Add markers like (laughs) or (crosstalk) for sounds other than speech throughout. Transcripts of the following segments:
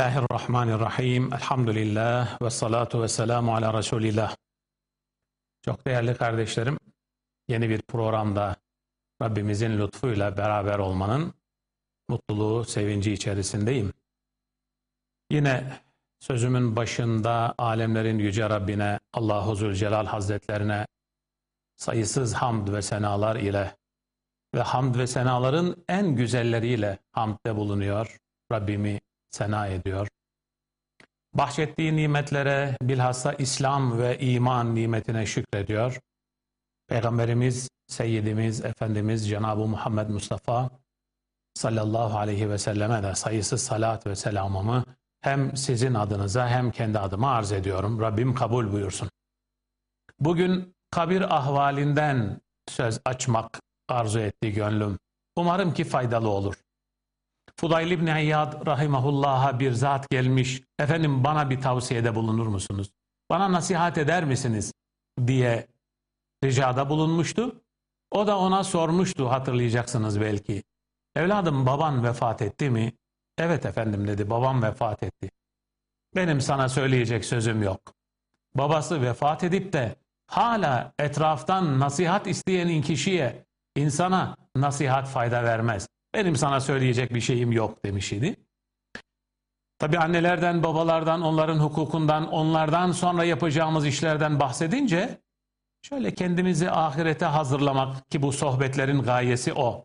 Bismillahirrahmanirrahim. Elhamdülillah ve salatu ve selamu ala Resulillah. Çok değerli kardeşlerim, yeni bir programda Rabbimizin lütfuyla beraber olmanın mutluluğu, sevinci içerisindeyim. Yine sözümün başında alemlerin yüce Rabbine, Allahu Zülcelal Hazretlerine sayısız hamd ve senalar ile ve hamd ve senaların en güzelleriyle hamdde bulunuyor. Rabbimi sena ediyor. Bahşettiği nimetlere bilhassa İslam ve iman nimetine şükrediyor. Peygamberimiz, Seyyidimiz, Efendimiz Cenab-ı Muhammed Mustafa sallallahu aleyhi ve selleme de sayısız salat ve selamımı hem sizin adınıza hem kendi adıma arz ediyorum. Rabbim kabul buyursun. Bugün kabir ahvalinden söz açmak arzu etti gönlüm. Umarım ki faydalı olur. Fudayl İbni İyad rahimahullah'a bir zat gelmiş. Efendim bana bir tavsiyede bulunur musunuz? Bana nasihat eder misiniz? diye ricada bulunmuştu. O da ona sormuştu hatırlayacaksınız belki. Evladım baban vefat etti mi? Evet efendim dedi babam vefat etti. Benim sana söyleyecek sözüm yok. Babası vefat edip de hala etraftan nasihat isteyen kişiye, insana nasihat fayda vermez. Benim sana söyleyecek bir şeyim yok demiş idi. Tabi annelerden, babalardan, onların hukukundan, onlardan sonra yapacağımız işlerden bahsedince şöyle kendimizi ahirete hazırlamak ki bu sohbetlerin gayesi o.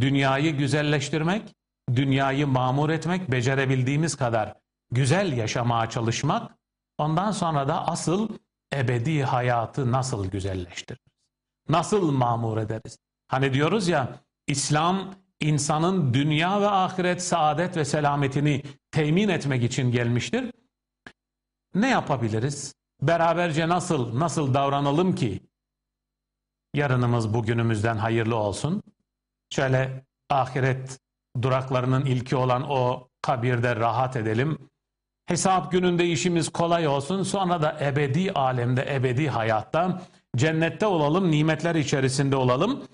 Dünyayı güzelleştirmek, dünyayı mamur etmek, becerebildiğimiz kadar güzel yaşamaya çalışmak, ondan sonra da asıl ebedi hayatı nasıl güzelleştiririz? Nasıl mamur ederiz? Hani diyoruz ya, İslam insanın dünya ve ahiret saadet ve selametini temin etmek için gelmiştir. Ne yapabiliriz? Beraberce nasıl nasıl davranalım ki yarınımız bugünümüzden hayırlı olsun? Şöyle ahiret duraklarının ilki olan o kabirde rahat edelim. Hesap gününde işimiz kolay olsun. Sonra da ebedi alemde, ebedi hayatta cennette olalım, nimetler içerisinde olalım.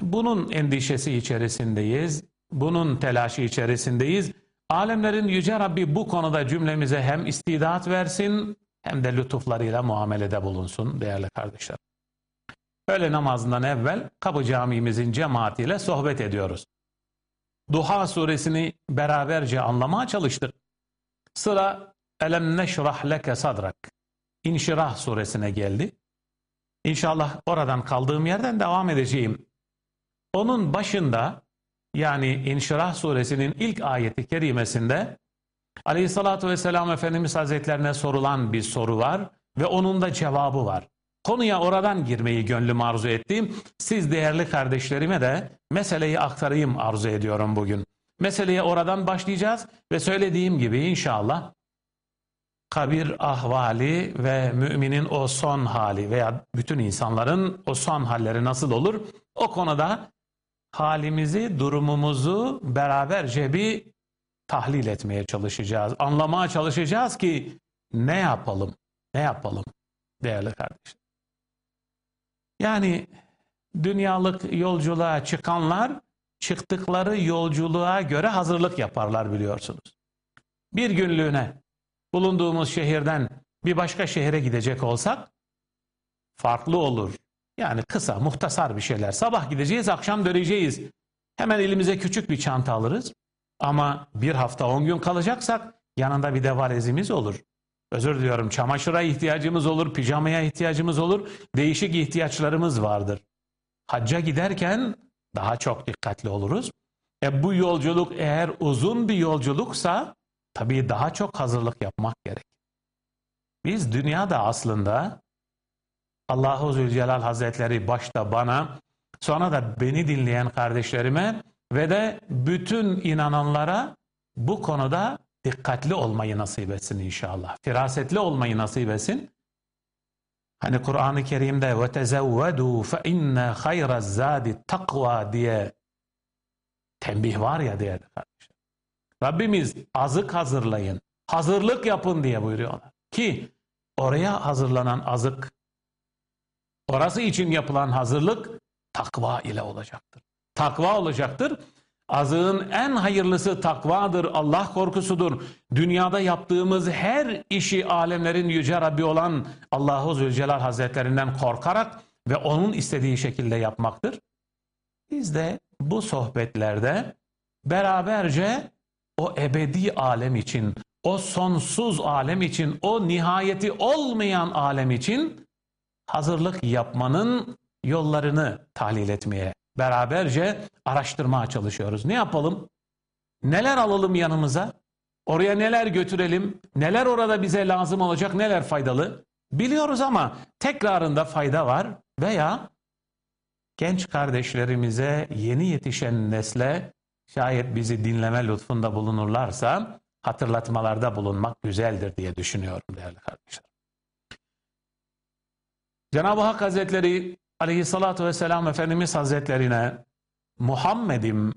Bunun endişesi içerisindeyiz. Bunun telaşı içerisindeyiz. Alemlerin Yüce Rabbi bu konuda cümlemize hem istidat versin hem de lütuflarıyla muamelede bulunsun değerli kardeşler. Öğle namazından evvel Kapı Camimizin cemaatiyle sohbet ediyoruz. Duha suresini beraberce anlamaya çalıştık. Sıra Elem neşrah leke sadrak. İnşirah suresine geldi. İnşallah oradan kaldığım yerden devam edeceğim. Onun başında yani İnşirah suresinin ilk ayeti kerimesinde Aleyhissalatü vesselam Efendimiz Hazretlerine sorulan bir soru var ve onun da cevabı var. Konuya oradan girmeyi gönlüm arzu ettiğim siz değerli kardeşlerime de meseleyi aktarayım arzu ediyorum bugün. Meseleye oradan başlayacağız ve söylediğim gibi inşallah kabir ahvali ve müminin o son hali veya bütün insanların o son halleri nasıl olur? O konuda halimizi, durumumuzu beraberce bir tahlil etmeye çalışacağız. Anlamaya çalışacağız ki ne yapalım? Ne yapalım değerli kardeşler? Yani dünyalık yolculuğa çıkanlar çıktıkları yolculuğa göre hazırlık yaparlar biliyorsunuz. Bir günlüğüne bulunduğumuz şehirden bir başka şehre gidecek olsak farklı olur. Yani kısa, muhtasar bir şeyler. Sabah gideceğiz, akşam döneceğiz. Hemen elimize küçük bir çanta alırız. Ama bir hafta on gün kalacaksak yanında bir de valezimiz olur. Özür diliyorum çamaşıra ihtiyacımız olur, pijamaya ihtiyacımız olur. Değişik ihtiyaçlarımız vardır. Hacca giderken daha çok dikkatli oluruz. E bu yolculuk eğer uzun bir yolculuksa tabii daha çok hazırlık yapmak gerek. Biz dünyada aslında Allahu Zülcelal Hazretleri başta bana, sonra da beni dinleyen kardeşlerime ve de bütün inananlara bu konuda dikkatli olmayı nasip etsin inşallah. Firasetli olmayı nasip etsin. Hani Kur'an-ı Kerim'de ve tezevvedu fe inne hayraz zadi takva diye tembih var ya değerli kardeşler. Rabbimiz azık hazırlayın, hazırlık yapın diye buyuruyorlar. Ki oraya hazırlanan azık Orası için yapılan hazırlık takva ile olacaktır. Takva olacaktır. Azığın en hayırlısı takvadır, Allah korkusudur. Dünyada yaptığımız her işi alemlerin yüce Rabbi olan Allahu Zülcelal Hazretlerinden korkarak ve onun istediği şekilde yapmaktır. Biz de bu sohbetlerde beraberce o ebedi alem için, o sonsuz alem için, o nihayeti olmayan alem için hazırlık yapmanın yollarını tahlil etmeye, beraberce araştırmaya çalışıyoruz. Ne yapalım? Neler alalım yanımıza? Oraya neler götürelim? Neler orada bize lazım olacak? Neler faydalı? Biliyoruz ama tekrarında fayda var veya genç kardeşlerimize, yeni yetişen nesle şayet bizi dinleme lütfunda bulunurlarsa hatırlatmalarda bulunmak güzeldir diye düşünüyorum değerli kardeşler. Cenab-ı Hak Hazretleri aleyhissalatü vesselam Efendimiz Hazretlerine Muhammed'im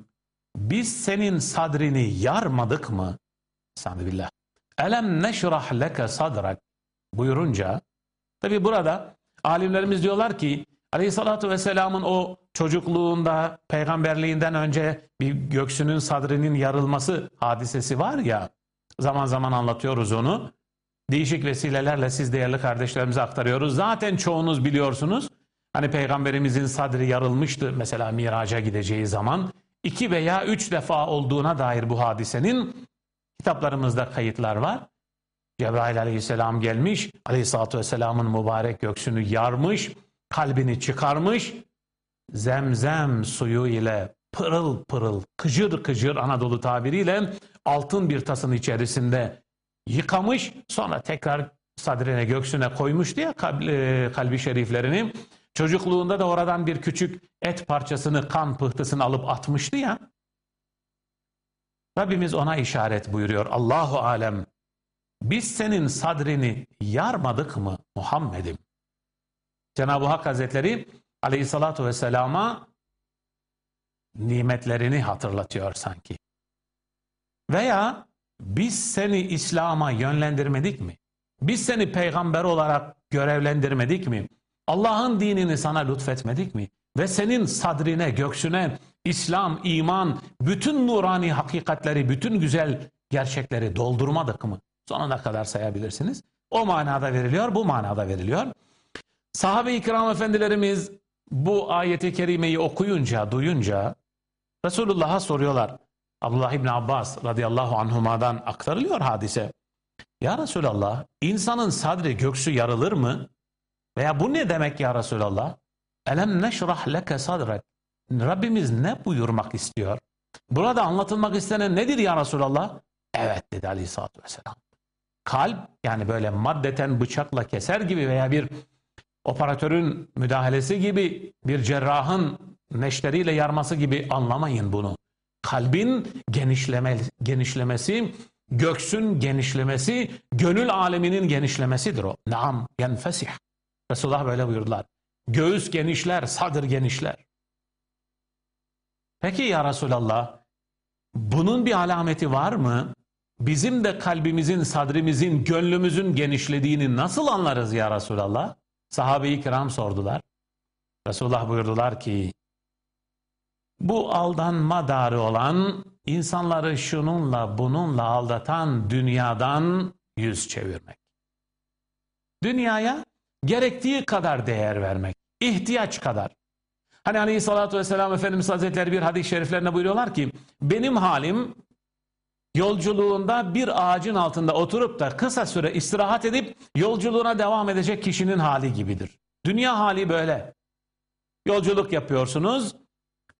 biz senin sadrini yarmadık mı? Estağfirullah. Elem neşrah leke sadrak buyurunca tabi burada alimlerimiz diyorlar ki aleyhissalatü vesselamın o çocukluğunda peygamberliğinden önce bir göksünün sadrinin yarılması hadisesi var ya zaman zaman anlatıyoruz onu. Değişik vesilelerle siz değerli kardeşlerimize aktarıyoruz. Zaten çoğunuz biliyorsunuz. Hani peygamberimizin sadri yarılmıştı mesela miraca gideceği zaman. iki veya üç defa olduğuna dair bu hadisenin kitaplarımızda kayıtlar var. Cebrail aleyhisselam gelmiş, aleyhissalatü vesselamın mübarek göksünü yarmış, kalbini çıkarmış, zemzem suyu ile pırıl pırıl, kıcır kıcır Anadolu tabiriyle altın bir tasın içerisinde yıkamış, sonra tekrar sadrine göksüne koymuş diye kalbi, kalbi şeriflerini. Çocukluğunda da oradan bir küçük et parçasını, kan pıhtısını alıp atmıştı ya. Rabbimiz ona işaret buyuruyor. Allahu alem biz senin sadrini yarmadık mı Muhammed'im? Cenab-ı Hak Hazretleri aleyhissalatu vesselama nimetlerini hatırlatıyor sanki. Veya biz seni İslam'a yönlendirmedik mi? Biz seni peygamber olarak görevlendirmedik mi? Allah'ın dinini sana lütfetmedik mi? Ve senin sadrine, göksüne İslam, iman, bütün nurani hakikatleri, bütün güzel gerçekleri doldurmadık mı? Sonuna kadar sayabilirsiniz. O manada veriliyor, bu manada veriliyor. Sahabe-i kiram efendilerimiz bu ayeti kerimeyi okuyunca, duyunca Resulullah'a soruyorlar. Abdullah İbni Abbas radıyallahu anhuma'dan aktarılıyor hadise. Ya Resulallah insanın sadri göksü yarılır mı? Veya bu ne demek ya Resulallah? Elem neşrah leke sadrek. Rabbimiz ne buyurmak istiyor? Burada anlatılmak istenen nedir ya Resulallah? Evet dedi aleyhissalatü vesselam. Kalp yani böyle maddeten bıçakla keser gibi veya bir operatörün müdahalesi gibi bir cerrahın neşteriyle yarması gibi anlamayın bunu. Kalbin genişleme, genişlemesi, göksün genişlemesi, gönül aleminin genişlemesidir o. Naam yenfesih. Resulullah böyle buyurdular. Göğüs genişler, sadır genişler. Peki ya Resulallah, bunun bir alameti var mı? Bizim de kalbimizin, sadrimizin, gönlümüzün genişlediğini nasıl anlarız ya Resulallah? Sahabe-i kiram sordular. Resulullah buyurdular ki, bu aldanma darı olan, insanları şununla bununla aldatan dünyadan yüz çevirmek. Dünyaya gerektiği kadar değer vermek, ihtiyaç kadar. Hani aleyhissalatü vesselam Efendimiz Hazretleri bir hadis-i şeriflerine buyuruyorlar ki, benim halim yolculuğunda bir ağacın altında oturup da kısa süre istirahat edip yolculuğuna devam edecek kişinin hali gibidir. Dünya hali böyle. Yolculuk yapıyorsunuz,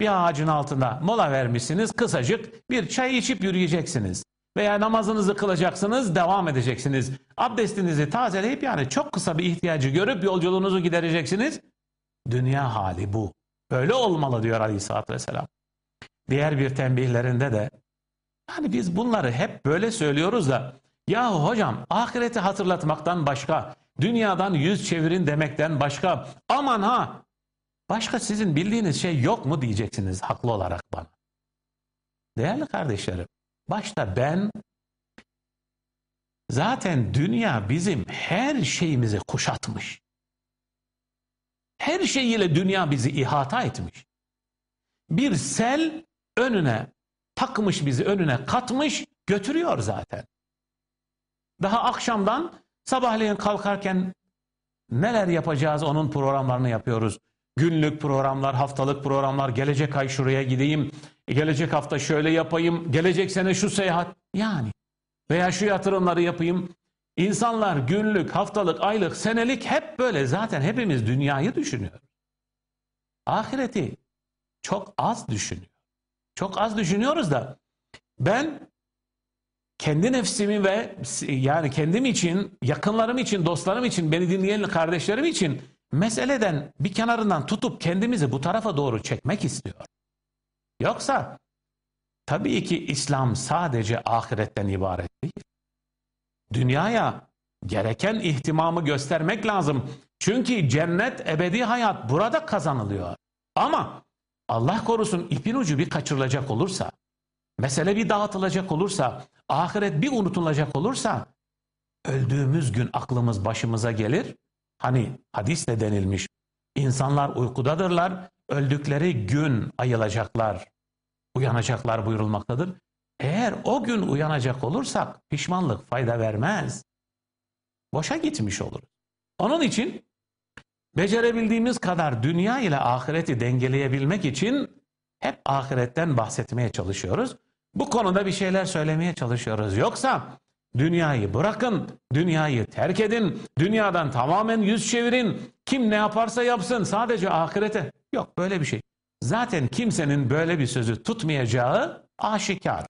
bir ağacın altında mola vermişsiniz, kısacık bir çay içip yürüyeceksiniz. Veya namazınızı kılacaksınız, devam edeceksiniz. Abdestinizi tazeleyip yani çok kısa bir ihtiyacı görüp yolculuğunuzu gidereceksiniz. Dünya hali bu. Böyle olmalı diyor Aleyhisselatü Vesselam. Diğer bir tembihlerinde de yani biz bunları hep böyle söylüyoruz da yahu hocam ahireti hatırlatmaktan başka, dünyadan yüz çevirin demekten başka aman ha başka sizin bildiğiniz şey yok mu diyeceksiniz haklı olarak bana. Değerli kardeşlerim başta ben zaten dünya bizim her şeyimizi kuşatmış. Her şeyiyle dünya bizi ihata etmiş. Bir sel önüne takmış bizi önüne katmış götürüyor zaten. Daha akşamdan sabahleyin kalkarken neler yapacağız onun programlarını yapıyoruz. Günlük programlar, haftalık programlar, gelecek ay şuraya gideyim, gelecek hafta şöyle yapayım, gelecek sene şu seyahat yani veya şu yatırımları yapayım. İnsanlar günlük, haftalık, aylık, senelik hep böyle zaten hepimiz dünyayı düşünüyoruz. Ahireti çok az düşünüyor. Çok az düşünüyoruz da ben kendi nefsimi ve yani kendim için, yakınlarım için, dostlarım için, beni dinleyen kardeşlerim için meseleden bir kenarından tutup kendimizi bu tarafa doğru çekmek istiyor. Yoksa tabii ki İslam sadece ahiretten ibaret değil. Dünyaya gereken ihtimamı göstermek lazım. Çünkü cennet ebedi hayat burada kazanılıyor. Ama Allah korusun ipin ucu bir kaçırılacak olursa, mesele bir dağıtılacak olursa, ahiret bir unutulacak olursa, öldüğümüz gün aklımız başımıza gelir. Hani hadisle denilmiş, insanlar uykudadırlar, öldükleri gün ayılacaklar, uyanacaklar buyurulmaktadır. Eğer o gün uyanacak olursak pişmanlık fayda vermez. Boşa gitmiş oluruz. Onun için becerebildiğimiz kadar dünya ile ahireti dengeleyebilmek için hep ahiretten bahsetmeye çalışıyoruz. Bu konuda bir şeyler söylemeye çalışıyoruz. Yoksa dünyayı bırakın, dünyayı terk edin, dünyadan tamamen yüz çevirin. Kim ne yaparsa yapsın sadece ahirete. Yok böyle bir şey. Zaten kimsenin böyle bir sözü tutmayacağı aşikar.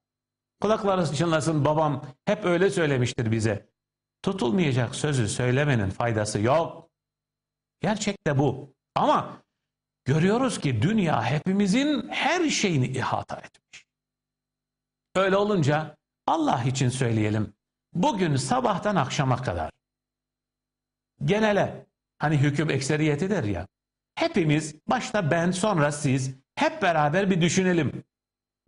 Kulakları çınlasın babam hep öyle söylemiştir bize. Tutulmayacak sözü söylemenin faydası yok. Gerçek de bu. Ama görüyoruz ki dünya hepimizin her şeyini ihata etmiş. Öyle olunca Allah için söyleyelim. Bugün sabahtan akşama kadar genele hani hüküm ekseriyetidir ya. Hepimiz başta ben sonra siz hep beraber bir düşünelim.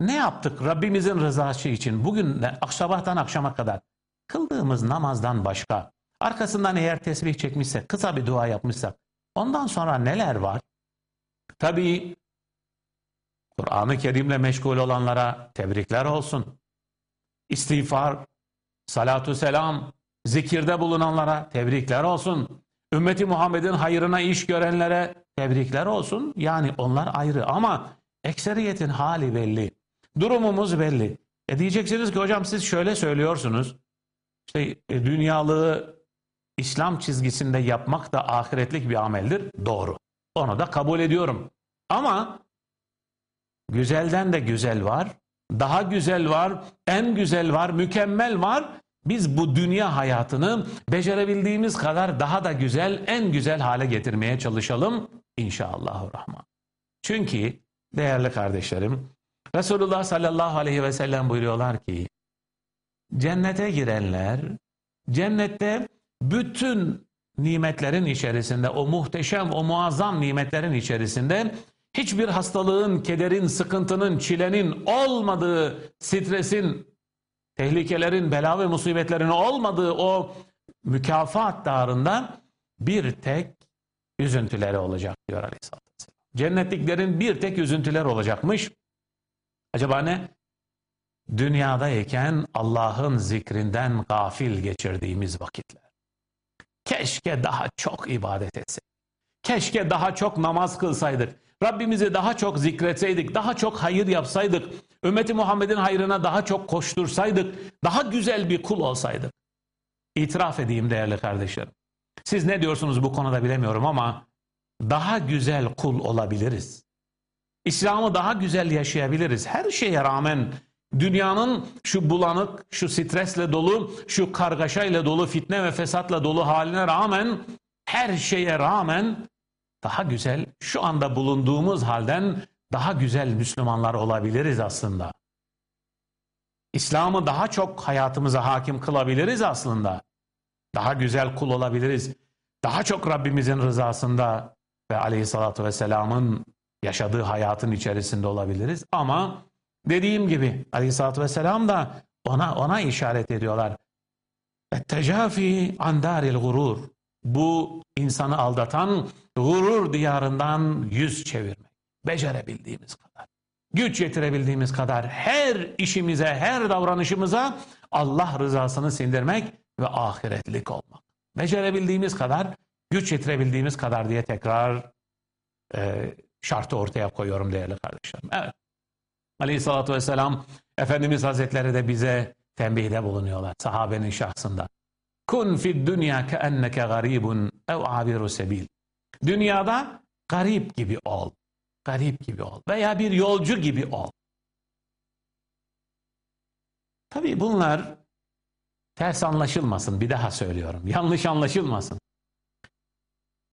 Ne yaptık Rabbimizin rızası için bugün de sabahtan akşama kadar kıldığımız namazdan başka arkasından eğer tesbih çekmişsek kısa bir dua yapmışsak ondan sonra neler var? Tabii Kur'an-ı Kerim'le meşgul olanlara tebrikler olsun. İstiğfar, salatu selam, zikirde bulunanlara tebrikler olsun. Ümmeti Muhammed'in hayrına iş görenlere tebrikler olsun. Yani onlar ayrı ama ekseriyetin hali belli. Durumumuz belli. E diyeceksiniz ki hocam siz şöyle söylüyorsunuz. İşte e, dünyalığı İslam çizgisinde yapmak da ahiretlik bir ameldir. Doğru. Onu da kabul ediyorum. Ama güzelden de güzel var. Daha güzel var. En güzel var. Mükemmel var. Biz bu dünya hayatını becerebildiğimiz kadar daha da güzel, en güzel hale getirmeye çalışalım inşallahurrahman. Çünkü değerli kardeşlerim, Resulullah sallallahu aleyhi ve sellem buyuruyorlar ki, cennete girenler, cennette bütün nimetlerin içerisinde, o muhteşem, o muazzam nimetlerin içerisinde hiçbir hastalığın, kederin, sıkıntının, çilenin olmadığı, stresin, tehlikelerin, bela ve musibetlerin olmadığı o mükafat dağında bir tek üzüntüleri olacak diyor Aleyhisselatü Vesselam. Cennetliklerin bir tek üzüntüler olacakmış. Acaba ne? Dünyadayken Allah'ın zikrinden gafil geçirdiğimiz vakitler. Keşke daha çok ibadet etseydik. Keşke daha çok namaz kılsaydık. Rabbimizi daha çok zikretseydik, daha çok hayır yapsaydık, ümmeti Muhammed'in hayrına daha çok koştursaydık, daha güzel bir kul olsaydık. İtiraf edeyim değerli kardeşlerim. Siz ne diyorsunuz bu konuda bilemiyorum ama daha güzel kul olabiliriz. İslam'ı daha güzel yaşayabiliriz. Her şeye rağmen dünyanın şu bulanık, şu stresle dolu, şu kargaşayla dolu, fitne ve fesatla dolu haline rağmen, her şeye rağmen daha güzel, şu anda bulunduğumuz halden daha güzel Müslümanlar olabiliriz aslında. İslam'ı daha çok hayatımıza hakim kılabiliriz aslında. Daha güzel kul olabiliriz. Daha çok Rabbimizin rızasında ve aleyhissalatü vesselamın yaşadığı hayatın içerisinde olabiliriz. Ama dediğim gibi aleyhissalatü vesselam da ona ona işaret ediyorlar. Ettecafi andaril gurur. Bu insanı aldatan gurur diyarından yüz çevirmek. Becerebildiğimiz kadar. güç yetirebildiğimiz kadar her işimize, her davranışımıza Allah rızasını sindirmek ve ahiretlik olmak. Becerebildiğimiz kadar, güç yetirebildiğimiz kadar diye tekrar e, şartı ortaya koyuyorum değerli kardeşlerim. Evet. Aleyhissalatü vesselam Efendimiz Hazretleri de bize tembihde bulunuyorlar sahabenin şahsında. Kun fid dünya ke enneke garibun ev abiru sebil. Dünyada garip gibi ol. Garip gibi ol. Veya bir yolcu gibi ol. Tabii bunlar ters anlaşılmasın. Bir daha söylüyorum. Yanlış anlaşılmasın.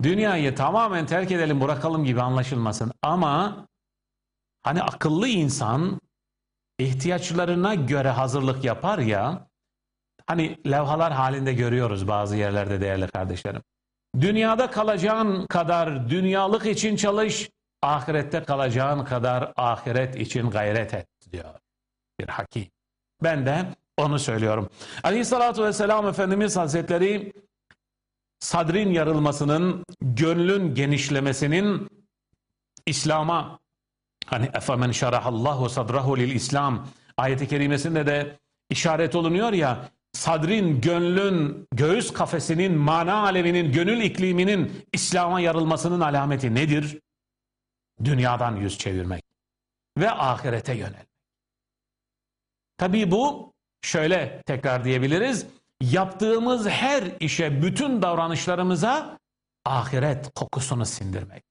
Dünyayı tamamen terk edelim bırakalım gibi anlaşılmasın. Ama hani akıllı insan ihtiyaçlarına göre hazırlık yapar ya hani levhalar halinde görüyoruz bazı yerlerde değerli kardeşlerim. Dünyada kalacağın kadar dünyalık için çalış, ahirette kalacağın kadar ahiret için gayret et diyor bir hakim. Ben de onu söylüyorum. Aleyhissalatü vesselam Efendimiz Hazretleri sadrin yarılmasının, gönlün genişlemesinin İslam'a hani efemen şarahallahu sadrahu lil İslam ayeti kerimesinde de işaret olunuyor ya sadrin, gönlün, göğüs kafesinin, mana aleminin, gönül ikliminin İslam'a yarılmasının alameti nedir? Dünyadan yüz çevirmek ve ahirete yönelmek. Tabii bu şöyle tekrar diyebiliriz. Yaptığımız her işe, bütün davranışlarımıza ahiret kokusunu sindirmek.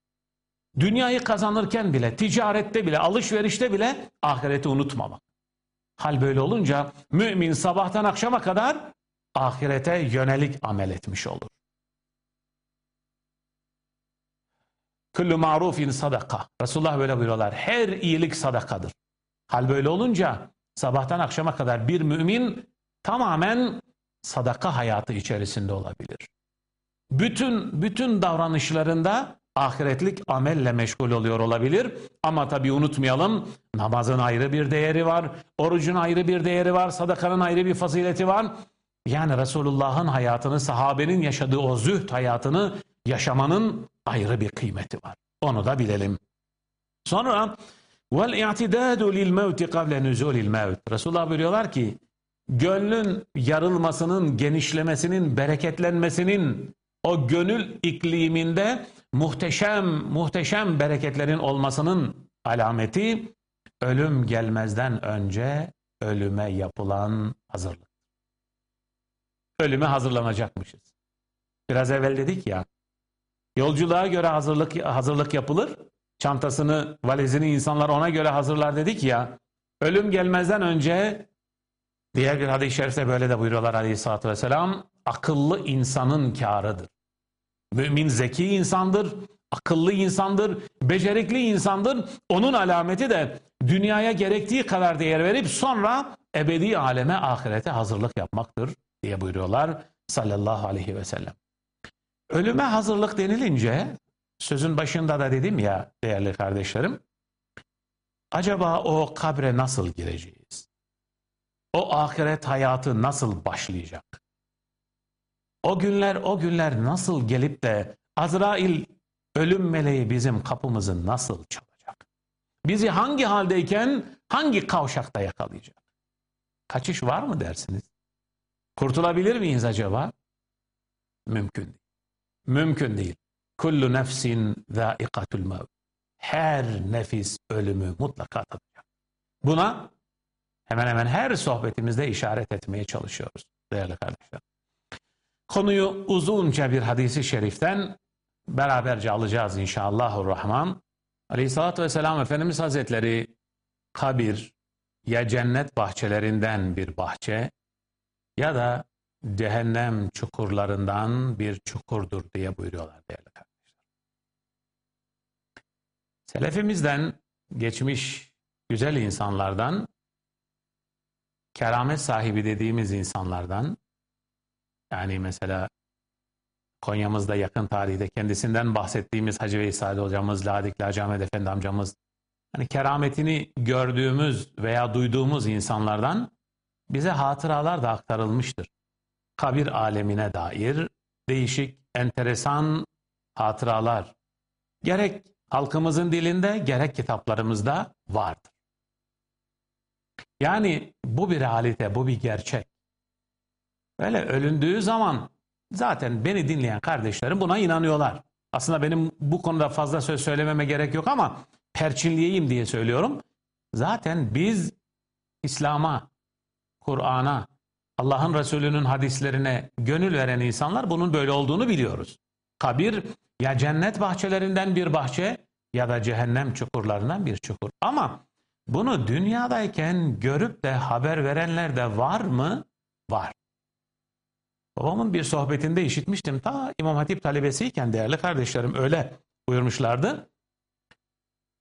Dünyayı kazanırken bile, ticarette bile, alışverişte bile ahireti unutmamak. Hal böyle olunca mümin sabahtan akşama kadar ahirete yönelik amel etmiş olur. Kullu marufin sadaka. Resulullah böyle buyuruyorlar. Her iyilik sadakadır. Hal böyle olunca sabahtan akşama kadar bir mümin tamamen sadaka hayatı içerisinde olabilir. Bütün bütün davranışlarında ahiretlik amelle meşgul oluyor olabilir. Ama tabi unutmayalım namazın ayrı bir değeri var, orucun ayrı bir değeri var, sadakanın ayrı bir fazileti var. Yani Resulullah'ın hayatını, sahabenin yaşadığı o zühd hayatını yaşamanın ayrı bir kıymeti var. Onu da bilelim. Sonra vel i'tidadu lil mevti kable nuzulil mevt. Resulullah buyuruyorlar ki gönlün yarılmasının, genişlemesinin, bereketlenmesinin o gönül ikliminde muhteşem muhteşem bereketlerin olmasının alameti ölüm gelmezden önce ölüme yapılan hazırlık. Ölüme hazırlanacakmışız. Biraz evvel dedik ya yolculuğa göre hazırlık hazırlık yapılır. Çantasını, valizini insanlar ona göre hazırlar dedik ya. Ölüm gelmezden önce diğer bir hadis-i şerifte böyle de buyuruyorlar aleyhissalatü vesselam. Akıllı insanın kârıdır. Mümin zeki insandır, akıllı insandır, becerikli insandır. Onun alameti de dünyaya gerektiği kadar değer verip sonra ebedi aleme, ahirete hazırlık yapmaktır diye buyuruyorlar sallallahu aleyhi ve sellem. Ölüme hazırlık denilince sözün başında da dedim ya değerli kardeşlerim acaba o kabre nasıl gireceğiz? O ahiret hayatı nasıl başlayacak? O günler o günler nasıl gelip de Azrail ölüm meleği bizim kapımızı nasıl çalacak? Bizi hangi haldeyken hangi kavşakta yakalayacak? Kaçış var mı dersiniz? Kurtulabilir miyiz acaba? Mümkün değil. Mümkün değil. Kullu nefsin zâikatul mevt. Her nefis ölümü mutlaka tadacak. Buna hemen hemen her sohbetimizde işaret etmeye çalışıyoruz değerli kardeşler. Konuyu uzunca bir hadisi şeriften beraberce alacağız inşallahurrahman. Aleyhissalatü vesselam Efendimiz Hazretleri kabir ya cennet bahçelerinden bir bahçe ya da cehennem çukurlarından bir çukurdur diye buyuruyorlar değerli kardeşler. Selefimizden geçmiş güzel insanlardan keramet sahibi dediğimiz insanlardan yani mesela Konya'mızda yakın tarihte kendisinden bahsettiğimiz Hacı Veysel hocamız, Ladikli Hacı Ahmet Efendi amcamız hani kerametini gördüğümüz veya duyduğumuz insanlardan bize hatıralar da aktarılmıştır. Kabir alemine dair değişik, enteresan hatıralar gerek halkımızın dilinde gerek kitaplarımızda vardır. Yani bu bir realite, bu bir gerçek. Böyle ölündüğü zaman zaten beni dinleyen kardeşlerim buna inanıyorlar. Aslında benim bu konuda fazla söz söylememe gerek yok ama perçinleyeyim diye söylüyorum. Zaten biz İslam'a, Kur'an'a, Allah'ın Resulü'nün hadislerine gönül veren insanlar bunun böyle olduğunu biliyoruz. Kabir ya cennet bahçelerinden bir bahçe ya da cehennem çukurlarından bir çukur. Ama bunu dünyadayken görüp de haber verenler de var mı? Var. Babamın bir sohbetinde işitmiştim. Ta İmam Hatip talebesiyken değerli kardeşlerim öyle buyurmuşlardı.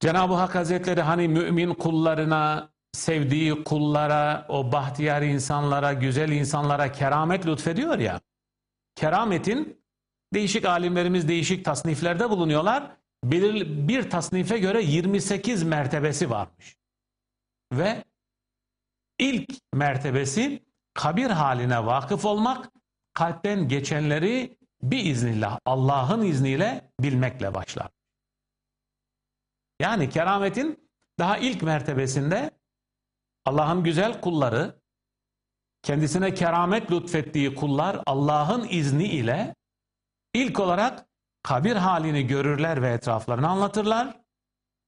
Cenab-ı Hak Hazretleri hani mümin kullarına, sevdiği kullara, o bahtiyar insanlara, güzel insanlara keramet lütfediyor ya. Kerametin değişik alimlerimiz değişik tasniflerde bulunuyorlar. Bir, bir tasnife göre 28 mertebesi varmış. Ve ilk mertebesi kabir haline vakıf olmak, kalpten geçenleri bir iznillah, Allah'ın izniyle bilmekle başlar. Yani kerametin daha ilk mertebesinde Allah'ın güzel kulları, kendisine keramet lütfettiği kullar Allah'ın izni ile ilk olarak kabir halini görürler ve etraflarını anlatırlar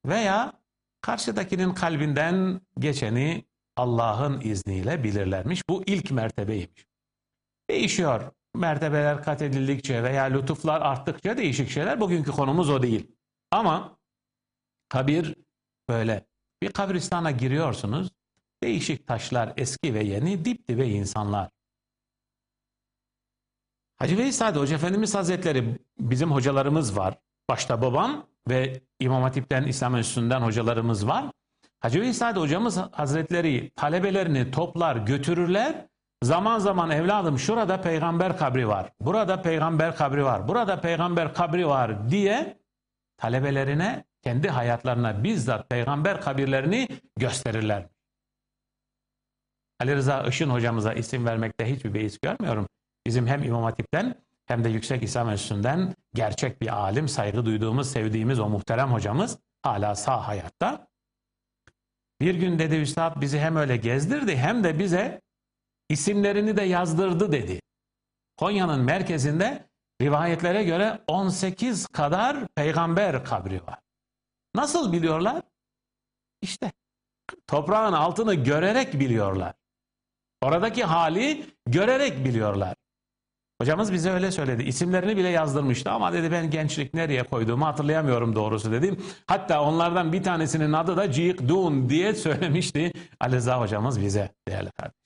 veya karşıdakinin kalbinden geçeni Allah'ın izniyle bilirlermiş. Bu ilk mertebeymiş. Değişiyor. Mertebeler kat edildikçe veya lütuflar arttıkça değişik şeyler. Bugünkü konumuz o değil. Ama kabir böyle. Bir kabristana giriyorsunuz. Değişik taşlar eski ve yeni dip dibe insanlar. Hacı Veysade Hoca Efendimiz Hazretleri bizim hocalarımız var. Başta babam ve İmam Hatip'ten İslam Enstitüsü'nden hocalarımız var. Hacı Veysade hocamız Hazretleri talebelerini toplar götürürler. Zaman zaman evladım şurada peygamber kabri var. Burada peygamber kabri var. Burada peygamber kabri var diye talebelerine kendi hayatlarına bizzat peygamber kabirlerini gösterirler. Ali Rıza Işın hocamıza isim vermekte hiçbir beis görmüyorum. Bizim hem İmam Hatip'ten hem de Yüksek İslam Enstitüsü'nden gerçek bir alim, saygı duyduğumuz, sevdiğimiz o muhterem hocamız hala sağ hayatta. Bir gün dedi Üstad bizi hem öyle gezdirdi hem de bize isimlerini de yazdırdı dedi. Konya'nın merkezinde rivayetlere göre 18 kadar peygamber kabri var. Nasıl biliyorlar? İşte toprağın altını görerek biliyorlar. Oradaki hali görerek biliyorlar. Hocamız bize öyle söyledi. İsimlerini bile yazdırmıştı ama dedi ben gençlik nereye koyduğumu hatırlayamıyorum doğrusu dedim. Hatta onlardan bir tanesinin adı da Cik Dun diye söylemişti Ali hocamız bize değerli kardeşler.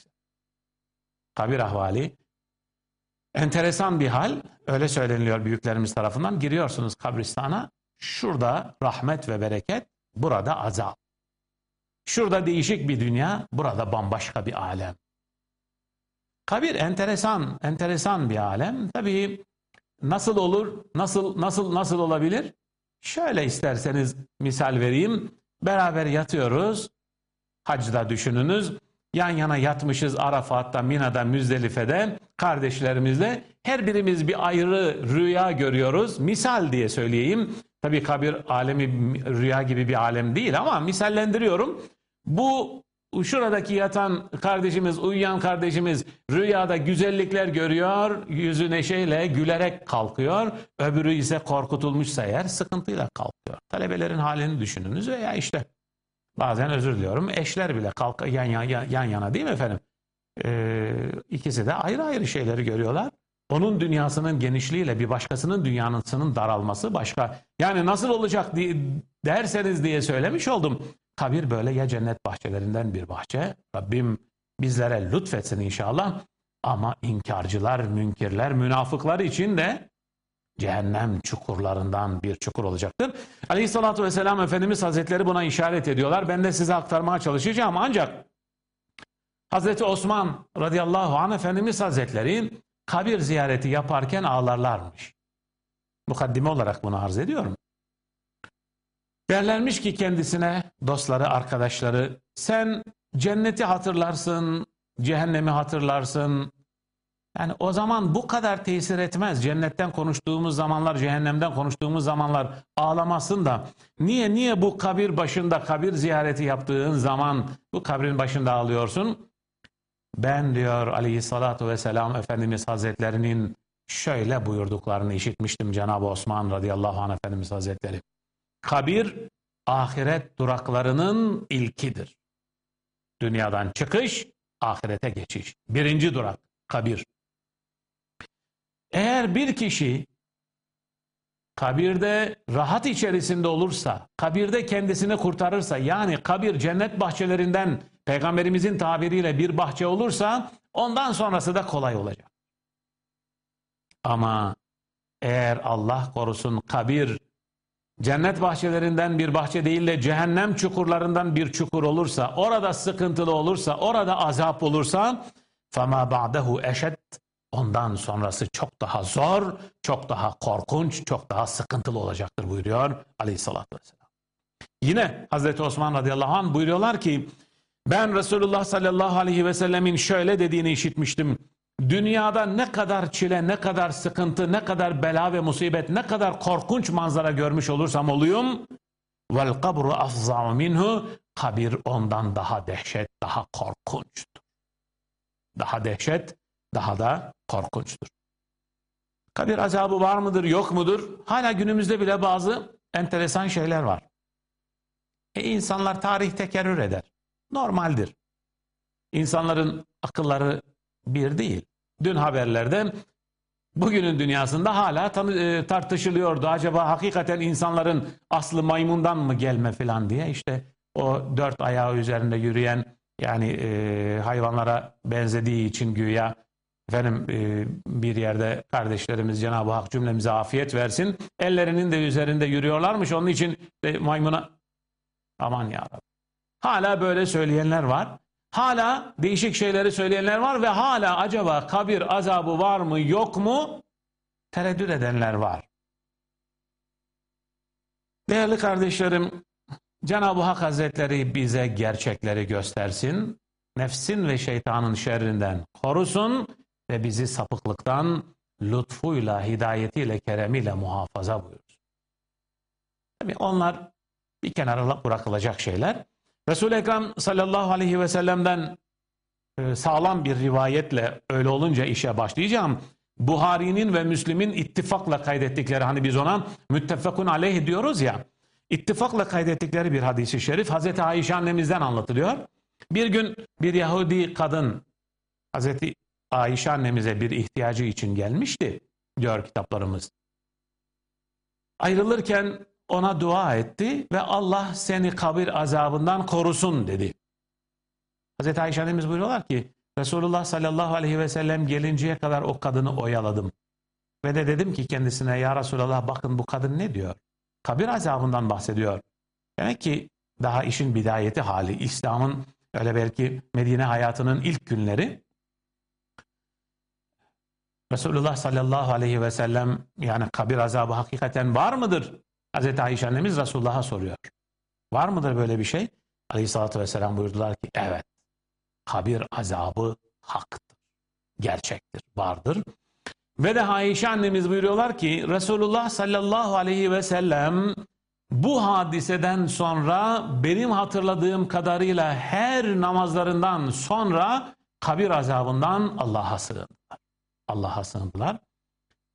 Kabir ahvali enteresan bir hal. Öyle söyleniliyor büyüklerimiz tarafından. Giriyorsunuz kabristana. Şurada rahmet ve bereket, burada azap. Şurada değişik bir dünya, burada bambaşka bir alem. Kabir enteresan, enteresan bir alem. Tabii nasıl olur, nasıl nasıl nasıl olabilir? Şöyle isterseniz misal vereyim. Beraber yatıyoruz. Hacda düşününüz. Yan yana yatmışız Arafat'ta, Mina'da, Müzdelife'de kardeşlerimizle. Her birimiz bir ayrı rüya görüyoruz. Misal diye söyleyeyim. Tabii kabir alemi rüya gibi bir alem değil ama misallendiriyorum. Bu şuradaki yatan kardeşimiz, uyuyan kardeşimiz rüyada güzellikler görüyor, yüzü neşeyle gülerek kalkıyor. Öbürü ise korkutulmuşsa eğer sıkıntıyla kalkıyor. Talebelerin halini düşününüz veya işte bazen özür diliyorum eşler bile kalk yan, yan, yan yana değil mi efendim? Ee, ikisi de ayrı ayrı şeyleri görüyorlar. Onun dünyasının genişliğiyle bir başkasının dünyasının daralması başka. Yani nasıl olacak diye, derseniz diye söylemiş oldum. Kabir böyle ya cennet bahçelerinden bir bahçe. Rabbim bizlere lütfetsin inşallah. Ama inkarcılar, münkirler, münafıklar için de cehennem çukurlarından bir çukur olacaktır. Aleyhissalatü vesselam Efendimiz Hazretleri buna işaret ediyorlar. Ben de size aktarmaya çalışacağım. Ancak Hazreti Osman radıyallahu anh Efendimiz Hazretleri kabir ziyareti yaparken ağlarlarmış. Mukaddime olarak bunu arz ediyorum. Derlermiş ki kendisine dostları, arkadaşları sen cenneti hatırlarsın, cehennemi hatırlarsın, Yani o zaman bu kadar tesir etmez. Cennetten konuştuğumuz zamanlar, cehennemden konuştuğumuz zamanlar ağlamasın da niye niye bu kabir başında kabir ziyareti yaptığın zaman bu kabrin başında ağlıyorsun? Ben diyor aleyhissalatu vesselam Efendimiz Hazretlerinin şöyle buyurduklarını işitmiştim Cenab-ı Osman radıyallahu anh Efendimiz Hazretleri. Kabir ahiret duraklarının ilkidir. Dünyadan çıkış, ahirete geçiş. Birinci durak kabir. Eğer bir kişi kabirde rahat içerisinde olursa, kabirde kendisini kurtarırsa, yani kabir cennet bahçelerinden peygamberimizin tabiriyle bir bahçe olursa, ondan sonrası da kolay olacak. Ama eğer Allah korusun kabir cennet bahçelerinden bir bahçe değil de cehennem çukurlarından bir çukur olursa, orada sıkıntılı olursa, orada azap olursa فَمَا بَعْدَهُ eşed Ondan sonrası çok daha zor, çok daha korkunç, çok daha sıkıntılı olacaktır buyuruyor aleyhissalatü vesselam. Yine Hazreti Osman radıyallahu anh buyuruyorlar ki ben Resulullah sallallahu aleyhi ve sellemin şöyle dediğini işitmiştim. Dünyada ne kadar çile, ne kadar sıkıntı, ne kadar bela ve musibet, ne kadar korkunç manzara görmüş olursam olayım. Vel kabru afza'u minhu. Kabir ondan daha dehşet, daha korkunçtur. Daha dehşet, daha da korkunçtur. Kabir azabı var mıdır, yok mudur? Hala günümüzde bile bazı enteresan şeyler var. E insanlar tarih tekerrür eder. Normaldir. İnsanların akılları bir değil. Dün haberlerden bugünün dünyasında hala e, tartışılıyordu. Acaba hakikaten insanların aslı maymundan mı gelme falan diye. İşte o dört ayağı üzerinde yürüyen yani e, hayvanlara benzediği için güya efendim e, bir yerde kardeşlerimiz Cenab-ı Hak cümlemize afiyet versin. Ellerinin de üzerinde yürüyorlarmış. Onun için maymuna aman ya. Hala böyle söyleyenler var. Hala değişik şeyleri söyleyenler var ve hala acaba kabir azabı var mı yok mu tereddüt edenler var. Değerli kardeşlerim, Cenab-ı Hak Hazretleri bize gerçekleri göstersin, nefsin ve şeytanın şerrinden korusun ve bizi sapıklıktan lütfuyla, hidayetiyle, keremiyle muhafaza buyursun. Tabii onlar bir kenara bırakılacak şeyler. Resul-i Ekrem sallallahu aleyhi ve sellem'den e, sağlam bir rivayetle öyle olunca işe başlayacağım. Buhari'nin ve Müslim'in ittifakla kaydettikleri hani biz ona müttefakun aleyh diyoruz ya ittifakla kaydettikleri bir hadisi şerif Hazreti Ayşe annemizden anlatılıyor. Bir gün bir Yahudi kadın Hazreti Ayşe annemize bir ihtiyacı için gelmişti diyor kitaplarımız. Ayrılırken ona dua etti ve Allah seni kabir azabından korusun dedi. Hazreti Ayşe annemiz buyuruyorlar ki Resulullah sallallahu aleyhi ve sellem gelinceye kadar o kadını oyaladım. Ve de dedim ki kendisine ya Resulallah bakın bu kadın ne diyor? Kabir azabından bahsediyor. Demek ki daha işin bidayeti hali. İslam'ın öyle belki Medine hayatının ilk günleri Resulullah sallallahu aleyhi ve sellem yani kabir azabı hakikaten var mıdır? Hazreti Ayşe annemiz Resulullah'a soruyor. Var mıdır böyle bir şey? Aleyhissalatü vesselam buyurdular ki evet. Kabir azabı haktır. Gerçektir, vardır. Ve de Ayşe annemiz buyuruyorlar ki Resulullah sallallahu aleyhi ve sellem bu hadiseden sonra benim hatırladığım kadarıyla her namazlarından sonra kabir azabından Allah'a sığındılar. Allah'a sığındılar.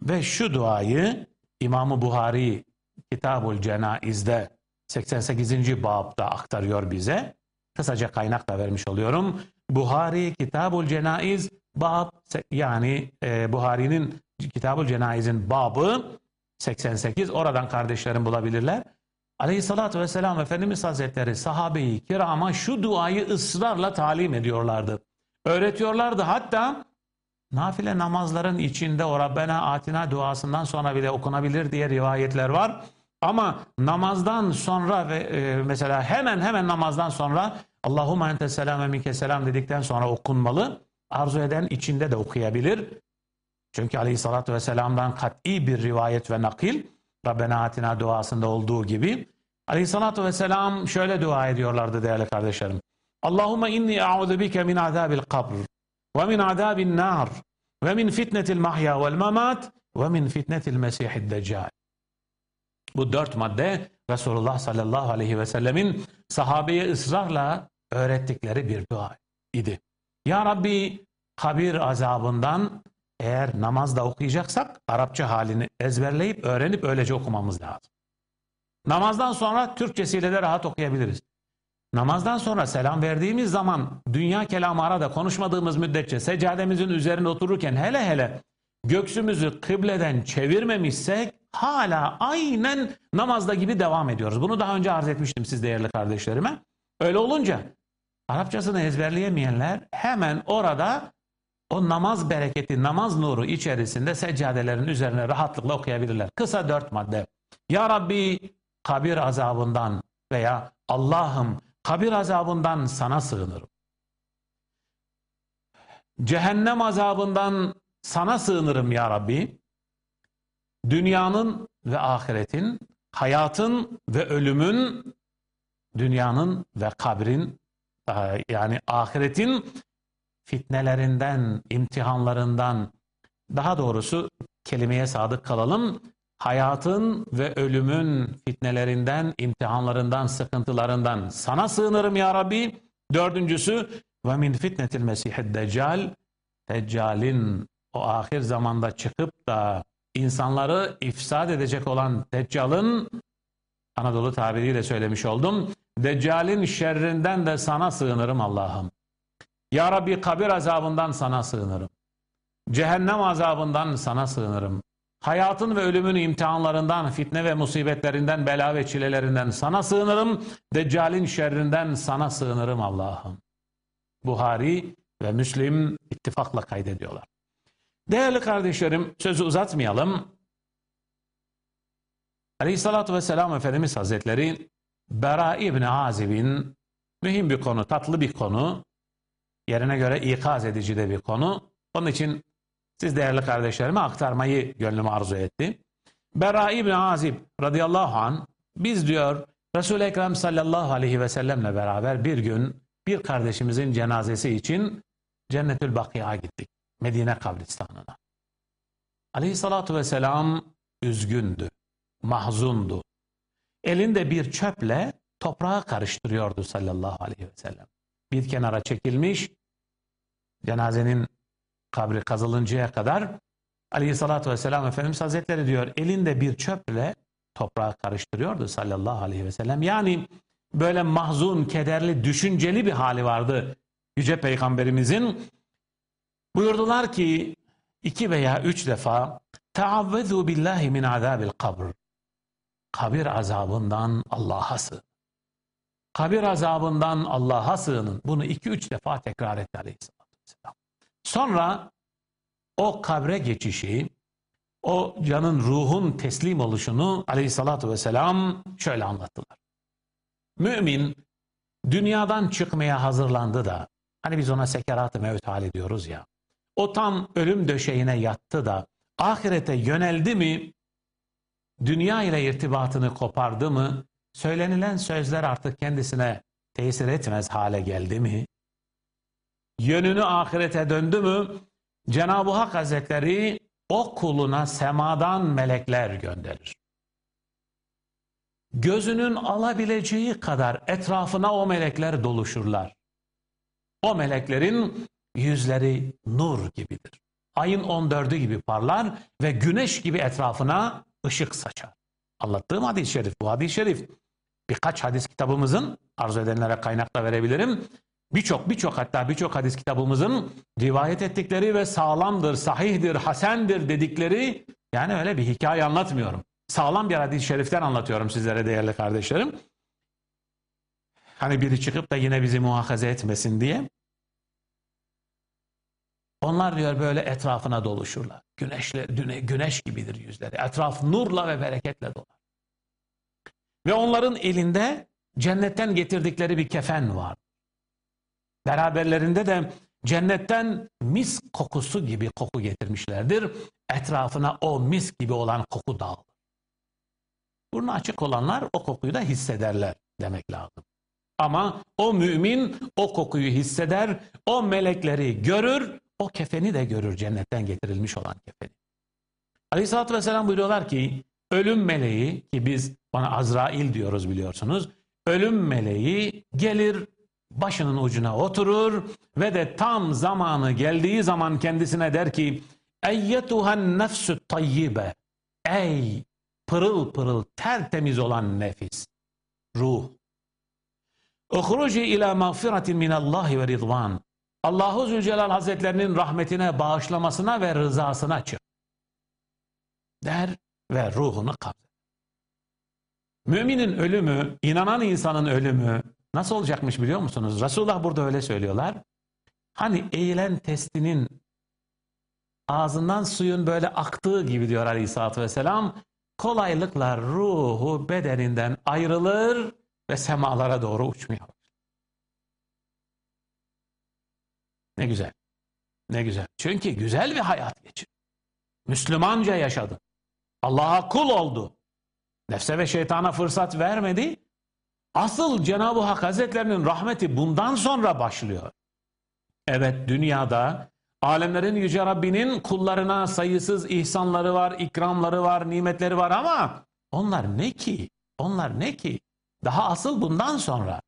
Ve şu duayı İmam-ı Buhari Kitabul Cenaiz'de 88. babda aktarıyor bize. Kısaca kaynak da vermiş oluyorum. Buhari Kitabul Cenaiz bab yani e, Buhari'nin Kitabul Cenaiz'in babı 88 oradan kardeşlerim bulabilirler. Aleyhissalatü vesselam Efendimiz Hazretleri sahabeyi kirama şu duayı ısrarla talim ediyorlardı. Öğretiyorlardı hatta nafile namazların içinde o Rabbena atina duasından sonra bile okunabilir diye rivayetler var. Ama namazdan sonra ve e, mesela hemen hemen namazdan sonra Allahümme ente selam ve minke selam dedikten sonra okunmalı. Arzu eden içinde de okuyabilir. Çünkü aleyhissalatü vesselam'dan kat'i bir rivayet ve nakil Rabbena atina duasında olduğu gibi aleyhissalatü vesselam şöyle dua ediyorlardı değerli kardeşlerim. Allahümme inni a'udhu bike min azabil kabr ve min azabin nar ve min fitnetil mahya vel mamat ve min fitnetil mesihid deccal. Bu dört madde Resulullah sallallahu aleyhi ve sellemin sahabeye ısrarla öğrettikleri bir dua idi. Ya Rabbi kabir azabından eğer namazda okuyacaksak Arapça halini ezberleyip öğrenip öylece okumamız lazım. Namazdan sonra Türkçesiyle de rahat okuyabiliriz. Namazdan sonra selam verdiğimiz zaman dünya kelamı arada konuşmadığımız müddetçe seccademizin üzerinde otururken hele hele göksümüzü kıbleden çevirmemişsek hala aynen namazda gibi devam ediyoruz. Bunu daha önce arz etmiştim siz değerli kardeşlerime. Öyle olunca Arapçasını ezberleyemeyenler hemen orada o namaz bereketi, namaz nuru içerisinde seccadelerin üzerine rahatlıkla okuyabilirler. Kısa dört madde. Ya Rabbi kabir azabından veya Allah'ım kabir azabından sana sığınırım. Cehennem azabından sana sığınırım ya Rabbi. Dünyanın ve ahiretin, hayatın ve ölümün, dünyanın ve kabrin, yani ahiretin fitnelerinden, imtihanlarından, daha doğrusu kelimeye sadık kalalım, hayatın ve ölümün fitnelerinden, imtihanlarından, sıkıntılarından sana sığınırım ya Rabbi. Dördüncüsü ve min fitnetil mesihid deccal Deccal'in o ahir zamanda çıkıp da insanları ifsad edecek olan Deccal'ın Anadolu tabiriyle söylemiş oldum. Deccal'in şerrinden de sana sığınırım Allah'ım. Ya Rabbi kabir azabından sana sığınırım. Cehennem azabından sana sığınırım. Hayatın ve ölümün imtihanlarından, fitne ve musibetlerinden, bela ve çilelerinden sana sığınırım. Deccal'in şerrinden sana sığınırım Allah'ım. Buhari ve Müslim ittifakla kaydediyorlar. Değerli kardeşlerim sözü uzatmayalım. Aleyhissalatü vesselam Efendimiz Hazretleri Bera İbni Azib'in mühim bir konu, tatlı bir konu, yerine göre ikaz edici de bir konu. Onun için siz değerli kardeşlerime aktarmayı gönlüm arzu etti. Bera İbni Azib radıyallahu an biz diyor Resul-i Ekrem sallallahu aleyhi ve sellemle beraber bir gün bir kardeşimizin cenazesi için Cennetül Bakı'ya gittik. Medine kabristanına. Aleyhissalatu vesselam üzgündü, mahzundu. Elinde bir çöple toprağı karıştırıyordu sallallahu aleyhi ve sellem. Bir kenara çekilmiş, cenazenin kabri kazılıncaya kadar aleyhissalatü vesselam Efendimiz Hazretleri diyor elinde bir çöple toprağı karıştırıyordu sallallahu aleyhi ve sellem. Yani böyle mahzun, kederli, düşünceli bir hali vardı Yüce Peygamberimizin. Buyurdular ki iki veya üç defa Teavvezu billahi min azabil kabr. Kabir azabından Allah'a sığın. Kabir azabından Allah'a sığının. Bunu iki üç defa tekrar etti aleyhissalatü vesselam. Sonra o kabre geçişi, o canın ruhun teslim oluşunu aleyhissalatü vesselam şöyle anlattılar. Mümin dünyadan çıkmaya hazırlandı da, hani biz ona sekerat-ı mevt hali ya, o tam ölüm döşeğine yattı da, ahirete yöneldi mi, dünya ile irtibatını kopardı mı, söylenilen sözler artık kendisine tesir etmez hale geldi mi, yönünü ahirete döndü mü, Cenab-ı Hak Hazretleri o kuluna semadan melekler gönderir. Gözünün alabileceği kadar etrafına o melekler doluşurlar. O meleklerin yüzleri nur gibidir. Ayın 14'ü gibi parlar ve güneş gibi etrafına ışık saçar. Anlattığım hadis-i şerif, bu hadis-i şerif birkaç hadis kitabımızın arzu edenlere kaynakla verebilirim. Birçok birçok hatta birçok hadis kitabımızın rivayet ettikleri ve sağlamdır, sahihdir, hasendir dedikleri yani öyle bir hikaye anlatmıyorum. Sağlam bir hadis-i şeriften anlatıyorum sizlere değerli kardeşlerim. Hani biri çıkıp da yine bizi muhakaze etmesin diye. Onlar diyor böyle etrafına doluşurlar. Güneşle, güneş gibidir yüzleri. Etraf nurla ve bereketle dolar. Ve onların elinde cennetten getirdikleri bir kefen var. Beraberlerinde de cennetten mis kokusu gibi koku getirmişlerdir. Etrafına o mis gibi olan koku dağılır. Burnu açık olanlar o kokuyu da hissederler demek lazım. Ama o mümin o kokuyu hisseder, o melekleri görür, o kefeni de görür cennetten getirilmiş olan kefeni. Aleyhisselatü Vesselam buyuruyorlar ki ölüm meleği ki biz bana Azrail diyoruz biliyorsunuz. Ölüm meleği gelir başının ucuna oturur ve de tam zamanı geldiği zaman kendisine der ki Eyyetuhan nefsü tayyibe Ey pırıl pırıl tertemiz olan nefis, ruh. Uhruci ila mağfiretin minallahi ve ridvan. Allahu Zülcelal Hazretlerinin rahmetine, bağışlamasına ve rızasına çık. Der ve ruhunu kabzeder. Müminin ölümü, inanan insanın ölümü nasıl olacakmış biliyor musunuz? Resulullah burada öyle söylüyorlar. Hani eğilen testinin ağzından suyun böyle aktığı gibi diyor Aleyhisselatü Vesselam. Kolaylıkla ruhu bedeninden ayrılır ve semalara doğru uçmaya. Ne güzel. Ne güzel. Çünkü güzel bir hayat geçir. Müslümanca yaşadı. Allah'a kul oldu. Nefse ve şeytana fırsat vermedi. Asıl Cenab-ı Hak Hazretlerinin rahmeti bundan sonra başlıyor. Evet dünyada alemlerin Yüce Rabbinin kullarına sayısız ihsanları var, ikramları var, nimetleri var ama onlar ne ki? Onlar ne ki? Daha asıl bundan sonra.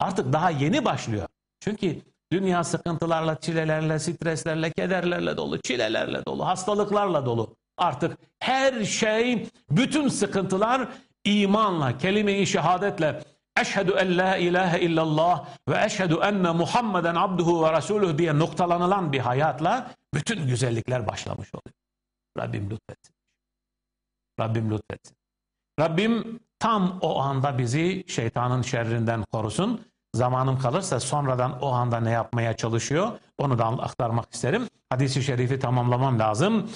Artık daha yeni başlıyor. Çünkü dünya sıkıntılarla, çilelerle, streslerle, kederlerle dolu, çilelerle dolu, hastalıklarla dolu. Artık her şey, bütün sıkıntılar imanla, kelime-i şehadetle Eşhedü en la ilahe illallah ve eşhedü enne Muhammeden abduhu ve resuluhu diye noktalanılan bir hayatla bütün güzellikler başlamış oluyor. Rabbim lütfetsin. Rabbim lütfetsin. Rabbim tam o anda bizi şeytanın şerrinden korusun. Zamanım kalırsa sonradan o anda ne yapmaya çalışıyor onu da aktarmak isterim. Hadisi şerifi tamamlamam lazım.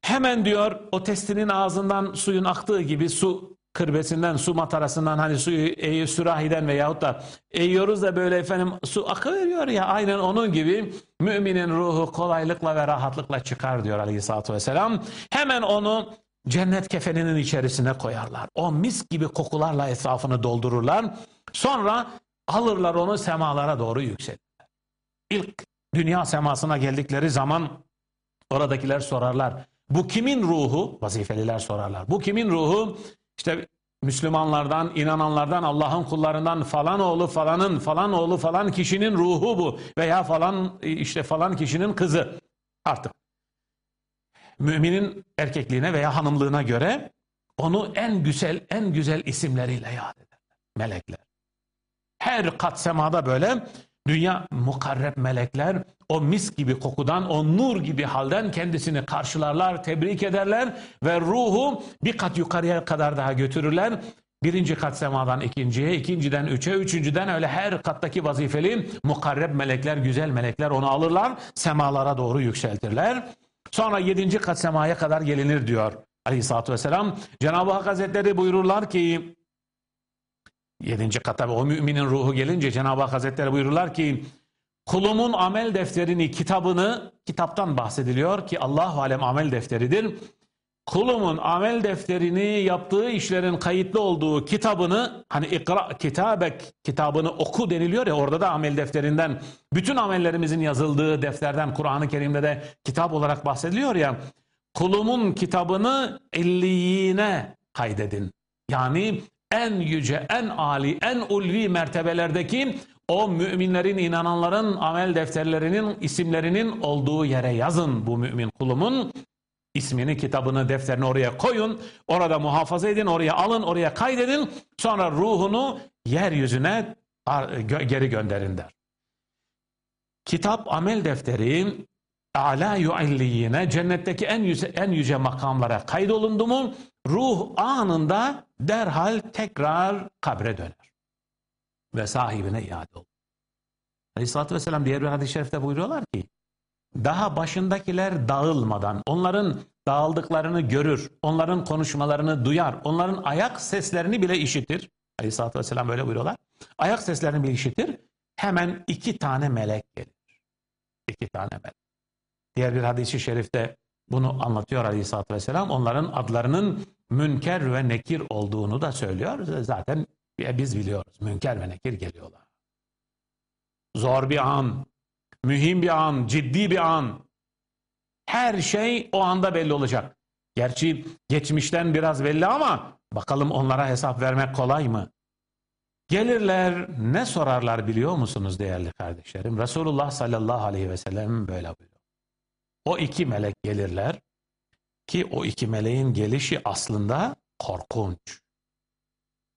Hemen diyor o testinin ağzından suyun aktığı gibi su kırbesinden, su matarasından hani suyu eği, sürahiden veyahut da eğiyoruz da böyle efendim su akıveriyor ya aynen onun gibi müminin ruhu kolaylıkla ve rahatlıkla çıkar diyor aleyhissalatü vesselam. Hemen onu cennet kefeninin içerisine koyarlar. O mis gibi kokularla etrafını doldururlar. Sonra alırlar onu semalara doğru yükseltirler. İlk dünya semasına geldikleri zaman oradakiler sorarlar. Bu kimin ruhu? Vazifeliler sorarlar. Bu kimin ruhu? İşte Müslümanlardan, inananlardan, Allah'ın kullarından falan oğlu falanın, falan oğlu falan kişinin ruhu bu veya falan işte falan kişinin kızı artık. Müminin erkekliğine veya hanımlığına göre onu en güzel en güzel isimleriyle yad ederler. Melekler. Her kat semada böyle dünya mukarreb melekler o mis gibi kokudan, o nur gibi halden kendisini karşılarlar, tebrik ederler ve ruhu bir kat yukarıya kadar daha götürürler. Birinci kat semadan ikinciye, ikinciden üçe, üçüncüden öyle her kattaki vazifeli mukarreb melekler, güzel melekler onu alırlar, semalara doğru yükseltirler. Sonra yedinci kat semaya kadar gelinir diyor aleyhissalatü vesselam. Cenab-ı Hak Hazretleri buyururlar ki, yedinci kat o müminin ruhu gelince Cenab-ı Hak Hazretleri buyururlar ki, Kulumun amel defterini, kitabını, kitaptan bahsediliyor ki Allah alem amel defteridir. Kulumun amel defterini yaptığı işlerin kayıtlı olduğu kitabını hani ikra kitabek kitabını oku deniliyor ya orada da amel defterinden bütün amellerimizin yazıldığı defterden Kur'an-ı Kerim'de de kitap olarak bahsediliyor ya kulumun kitabını elliyine kaydedin. Yani en yüce, en ali, en ulvi mertebelerdeki o müminlerin, inananların amel defterlerinin isimlerinin olduğu yere yazın bu mümin kulumun ismini, kitabını, defterini oraya koyun. Orada muhafaza edin, oraya alın, oraya kaydedin. Sonra ruhunu yeryüzüne geri gönderin der. Kitap, amel defteri ala yualliyine cennetteki en yüce, en yüce makamlara kaydolundu mu ruh anında derhal tekrar kabre döner ve sahibine iade olur. Aleyhisselatü Vesselam diğer bir hadis-i şerifte buyuruyorlar ki daha başındakiler dağılmadan onların dağıldıklarını görür, onların konuşmalarını duyar, onların ayak seslerini bile işitir. Aleyhisselatü Vesselam böyle buyuruyorlar. Ayak seslerini bile işitir. Hemen iki tane melek gelir. İki tane melek. Diğer bir hadisi şerifte bunu anlatıyor Aleyhisselatü Vesselam. Onların adlarının münker ve nekir olduğunu da söylüyor. Zaten biz biliyoruz. Münker ve nekir geliyorlar. Zor bir an. mühim bir an, ciddi bir an. Her şey o anda belli olacak. Gerçi geçmişten biraz belli ama bakalım onlara hesap vermek kolay mı? Gelirler ne sorarlar biliyor musunuz değerli kardeşlerim? Resulullah sallallahu aleyhi ve sellem böyle buyuruyor. O iki melek gelirler ki o iki meleğin gelişi aslında korkunç.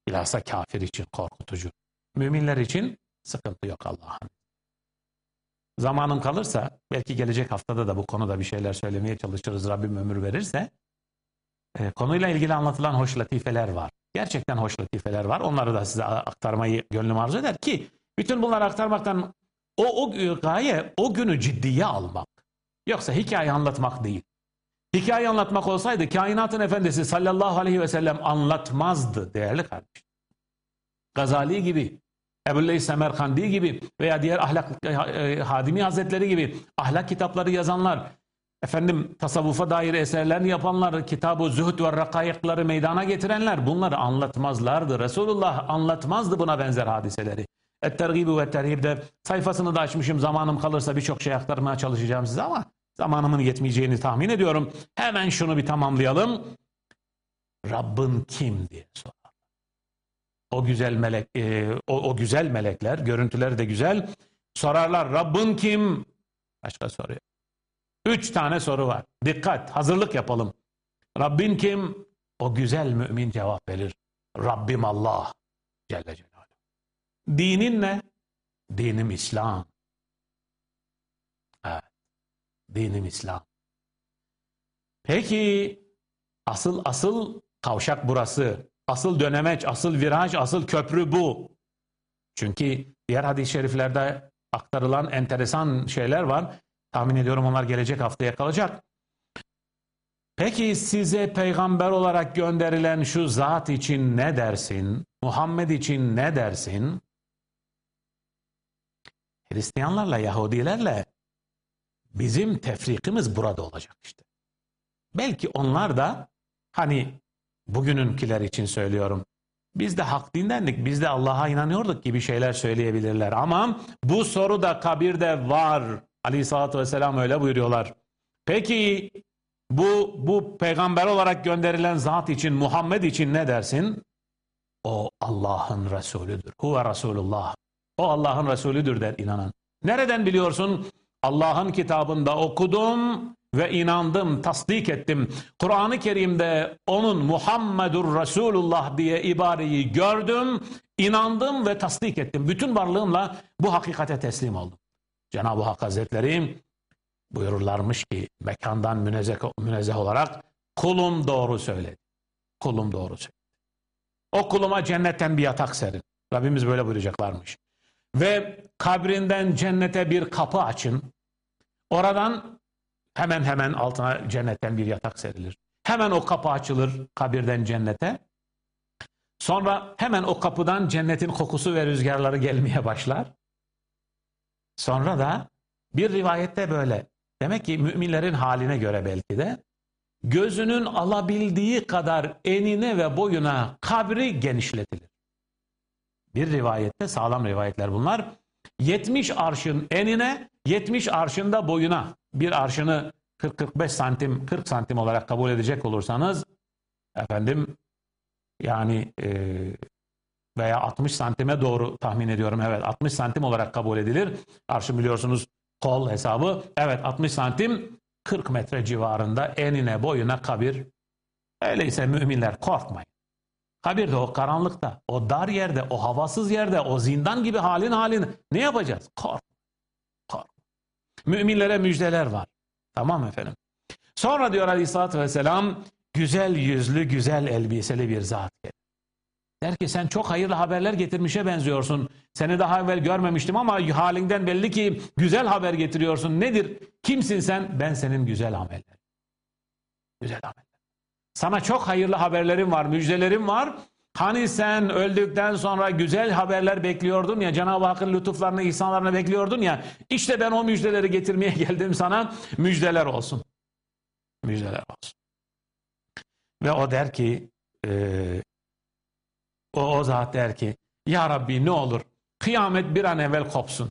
Bilhassa kafir için korkutucu. Müminler için sıkıntı yok Allah'ın. Zamanım kalırsa belki gelecek haftada da bu konuda bir şeyler söylemeye çalışırız Rabbim ömür verirse. E, konuyla ilgili anlatılan hoş latifeler var. Gerçekten hoş latifeler var. Onları da size aktarmayı gönlüm arzu eder ki bütün bunları aktarmaktan o, o gaye o günü ciddiye almak. Yoksa hikaye anlatmak değil. Hikaye anlatmak olsaydı kainatın efendisi sallallahu aleyhi ve sellem anlatmazdı değerli kardeşim. Gazali gibi, Ebu'l-Leys Semerkandi gibi veya diğer ahlak e, Hadimi Hazretleri gibi ahlak kitapları yazanlar, efendim tasavvufa dair eserlerini yapanlar, kitabı zühd ve rakayıkları meydana getirenler bunları anlatmazlardı. Resulullah anlatmazdı buna benzer hadiseleri. Et-Tergibi ve Terhib'de sayfasını da açmışım. Zamanım kalırsa birçok şey aktarmaya çalışacağım size ama zamanımın yetmeyeceğini tahmin ediyorum. Hemen şunu bir tamamlayalım. Rabbin kim diye sorar. O güzel melek, e, o, o güzel melekler, görüntüleri de güzel. Sorarlar Rabbin kim? Başka soruyor. Üç tane soru var. Dikkat, hazırlık yapalım. Rabbin kim? O güzel mümin cevap verir. Rabbim Allah Celle Celaluhu. Dinin ne? Dinim İslam. Evet. Dinim İslam. Peki asıl asıl kavşak burası. Asıl dönemeç, asıl viraj, asıl köprü bu. Çünkü diğer hadis-i şeriflerde aktarılan enteresan şeyler var. Tahmin ediyorum onlar gelecek haftaya kalacak. Peki size peygamber olarak gönderilen şu zat için ne dersin? Muhammed için ne dersin? Hristiyanlarla, Yahudilerle bizim tefrikimiz burada olacak işte. Belki onlar da hani bugününkiler için söylüyorum. Biz de hak dindendik, biz de Allah'a inanıyorduk gibi şeyler söyleyebilirler. Ama bu soru da kabirde var. Aleyhissalatü vesselam öyle buyuruyorlar. Peki bu, bu peygamber olarak gönderilen zat için, Muhammed için ne dersin? O Allah'ın Resulüdür. Huve Resulullah. O Allah'ın Resulüdür der inanan. Nereden biliyorsun? Allah'ın kitabında okudum ve inandım, tasdik ettim. Kur'an-ı Kerim'de onun Muhammedur Resulullah diye ibareyi gördüm, inandım ve tasdik ettim. Bütün varlığımla bu hakikate teslim oldum. Cenab-ı Hak Hazretleri buyururlarmış ki mekandan münezzeh, münezzeh olarak kulum doğru söyledi. Kulum doğru söyledi. O kuluma cennetten bir yatak serin. Rabbimiz böyle buyuracaklarmış. Ve kabrinden cennete bir kapı açın. Oradan hemen hemen altına cennetten bir yatak serilir. Hemen o kapı açılır kabirden cennete. Sonra hemen o kapıdan cennetin kokusu ve rüzgarları gelmeye başlar. Sonra da bir rivayette böyle. Demek ki müminlerin haline göre belki de gözünün alabildiği kadar enine ve boyuna kabri genişletilir. Bir rivayette sağlam rivayetler bunlar. 70 arşın enine, 70 arşında boyuna bir arşını 40-45 santim, 40 santim olarak kabul edecek olursanız efendim yani e, veya 60 santime doğru tahmin ediyorum. Evet 60 santim olarak kabul edilir. Arşın biliyorsunuz kol hesabı. Evet 60 santim 40 metre civarında enine boyuna kabir. Öyleyse müminler korkmayın. Kabirde o karanlıkta, o dar yerde, o havasız yerde, o zindan gibi halin halin ne yapacağız? Kork. Kork. Müminlere müjdeler var. Tamam efendim. Sonra diyor Aleyhisselatü Vesselam güzel yüzlü, güzel elbiseli bir zat gelir. Der ki sen çok hayırlı haberler getirmişe benziyorsun. Seni daha evvel görmemiştim ama halinden belli ki güzel haber getiriyorsun. Nedir? Kimsin sen? Ben senin güzel ameller. Güzel ameller. Sana çok hayırlı haberlerim var, müjdelerim var. Hani sen öldükten sonra güzel haberler bekliyordun ya, Cenab-ı Hakk'ın lütuflarını, ihsanlarını bekliyordun ya. İşte ben o müjdeleri getirmeye (laughs) geldim sana. Müjdeler olsun. Müjdeler olsun. Ve o der ki, e, o, o zat der ki, Ya Rabbi ne olur kıyamet bir an evvel kopsun.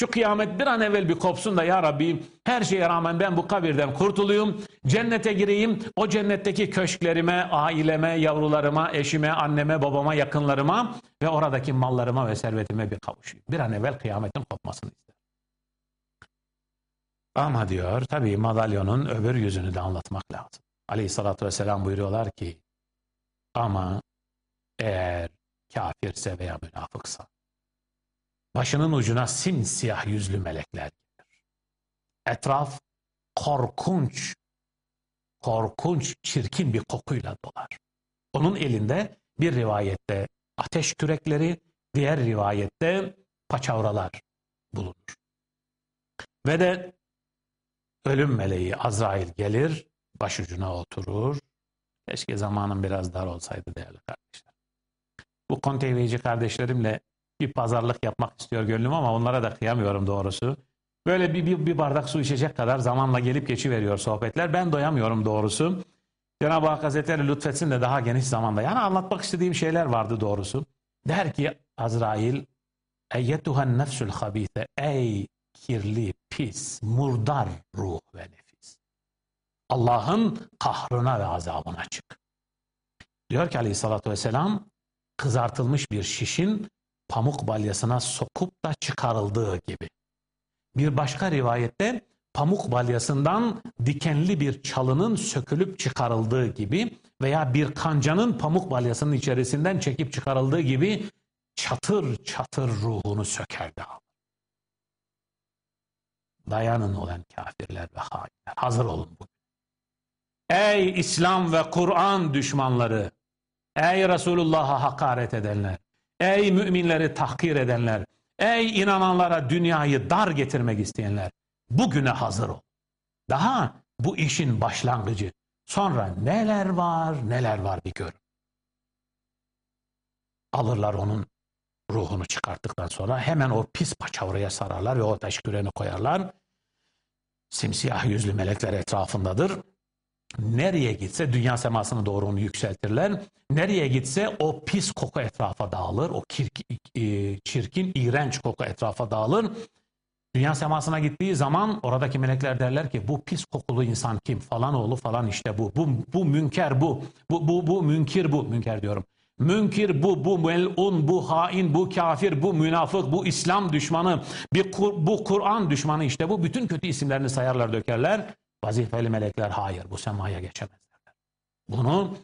Şu kıyamet bir an evvel bir kopsun da ya Rabbi her şeye rağmen ben bu kabirden kurtulayım. Cennete gireyim. O cennetteki köşklerime, aileme, yavrularıma, eşime, anneme, babama, yakınlarıma ve oradaki mallarıma ve servetime bir kavuşayım. Bir an evvel kıyametin kopmasını ister. Ama diyor tabii madalyonun öbür yüzünü de anlatmak lazım. Aleyhissalatü vesselam buyuruyorlar ki ama eğer kafirse veya münafıksa başının ucuna simsiyah yüzlü melekler gelir. Etraf korkunç, korkunç, çirkin bir kokuyla dolar. Onun elinde bir rivayette ateş kürekleri, diğer rivayette paçavralar bulunur. Ve de ölüm meleği Azrail gelir, başucuna oturur. Keşke zamanım biraz dar olsaydı değerli kardeşler. Bu konteyverici kardeşlerimle bir pazarlık yapmak istiyor gönlüm ama onlara da kıyamıyorum doğrusu. Böyle bir, bir, bir bardak su içecek kadar zamanla gelip geçiveriyor sohbetler. Ben doyamıyorum doğrusu. Cenab-ı Hak Hazretleri lütfetsin de daha geniş zamanda. Yani anlatmak istediğim şeyler vardı doğrusu. Der ki Azrail Eyyetuhan nefsül habite Ey kirli, pis, murdar ruh ve nefis. Allah'ın kahrına ve azabına çık. Diyor ki aleyhissalatü vesselam kızartılmış bir şişin pamuk balyasına sokup da çıkarıldığı gibi. Bir başka rivayette pamuk balyasından dikenli bir çalının sökülüp çıkarıldığı gibi veya bir kancanın pamuk balyasının içerisinden çekip çıkarıldığı gibi çatır çatır ruhunu sökerdi alır. Dayanın olan kafirler ve hainler. Hazır olun bugün. Ey İslam ve Kur'an düşmanları! Ey Resulullah'a hakaret edenler! Ey müminleri tahkir edenler! Ey inananlara dünyayı dar getirmek isteyenler! Bugüne hazır ol. Daha bu işin başlangıcı. Sonra neler var neler var bir görün. Alırlar onun ruhunu çıkarttıktan sonra hemen o pis paçavraya sararlar ve o taş küreni koyarlar. Simsiyah yüzlü melekler etrafındadır. Nereye gitse dünya semasına doğru onu yükseltirler. Nereye gitse o pis koku etrafa dağılır. O çirkin, iğrenç koku etrafa dağılır. Dünya semasına gittiği zaman oradaki melekler derler ki bu pis kokulu insan kim? Falan oğlu falan işte bu. Bu, bu münker bu. Bu, bu, bu münkir bu. Münker diyorum. Münkir bu, bu melun, bu hain, bu kafir, bu münafık, bu İslam düşmanı, bir kur, bu Kur'an düşmanı işte bu. Bütün kötü isimlerini sayarlar dökerler. Vazifeli melekler hayır bu semaya geçemezler. Bunu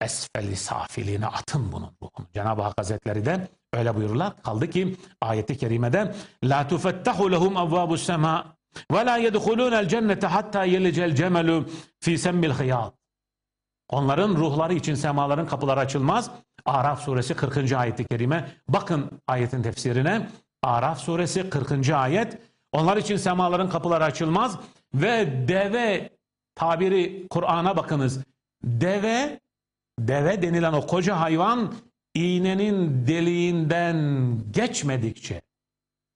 esfeli safiliğine atın bunun ruhunu. Cenab-ı Hak Hazretleri de öyle buyururlar. Kaldı ki ayeti kerimede La tufettahu lehum avvabus sema ve la yedhulunel cennete hatta yelicel cemelu fi semmil hıyat. Onların ruhları için semaların kapıları açılmaz. Araf suresi 40. ayeti kerime. Bakın ayetin tefsirine. Araf suresi 40. ayet. Onlar için semaların kapıları açılmaz ve deve tabiri Kur'an'a bakınız. Deve deve denilen o koca hayvan iğnenin deliğinden geçmedikçe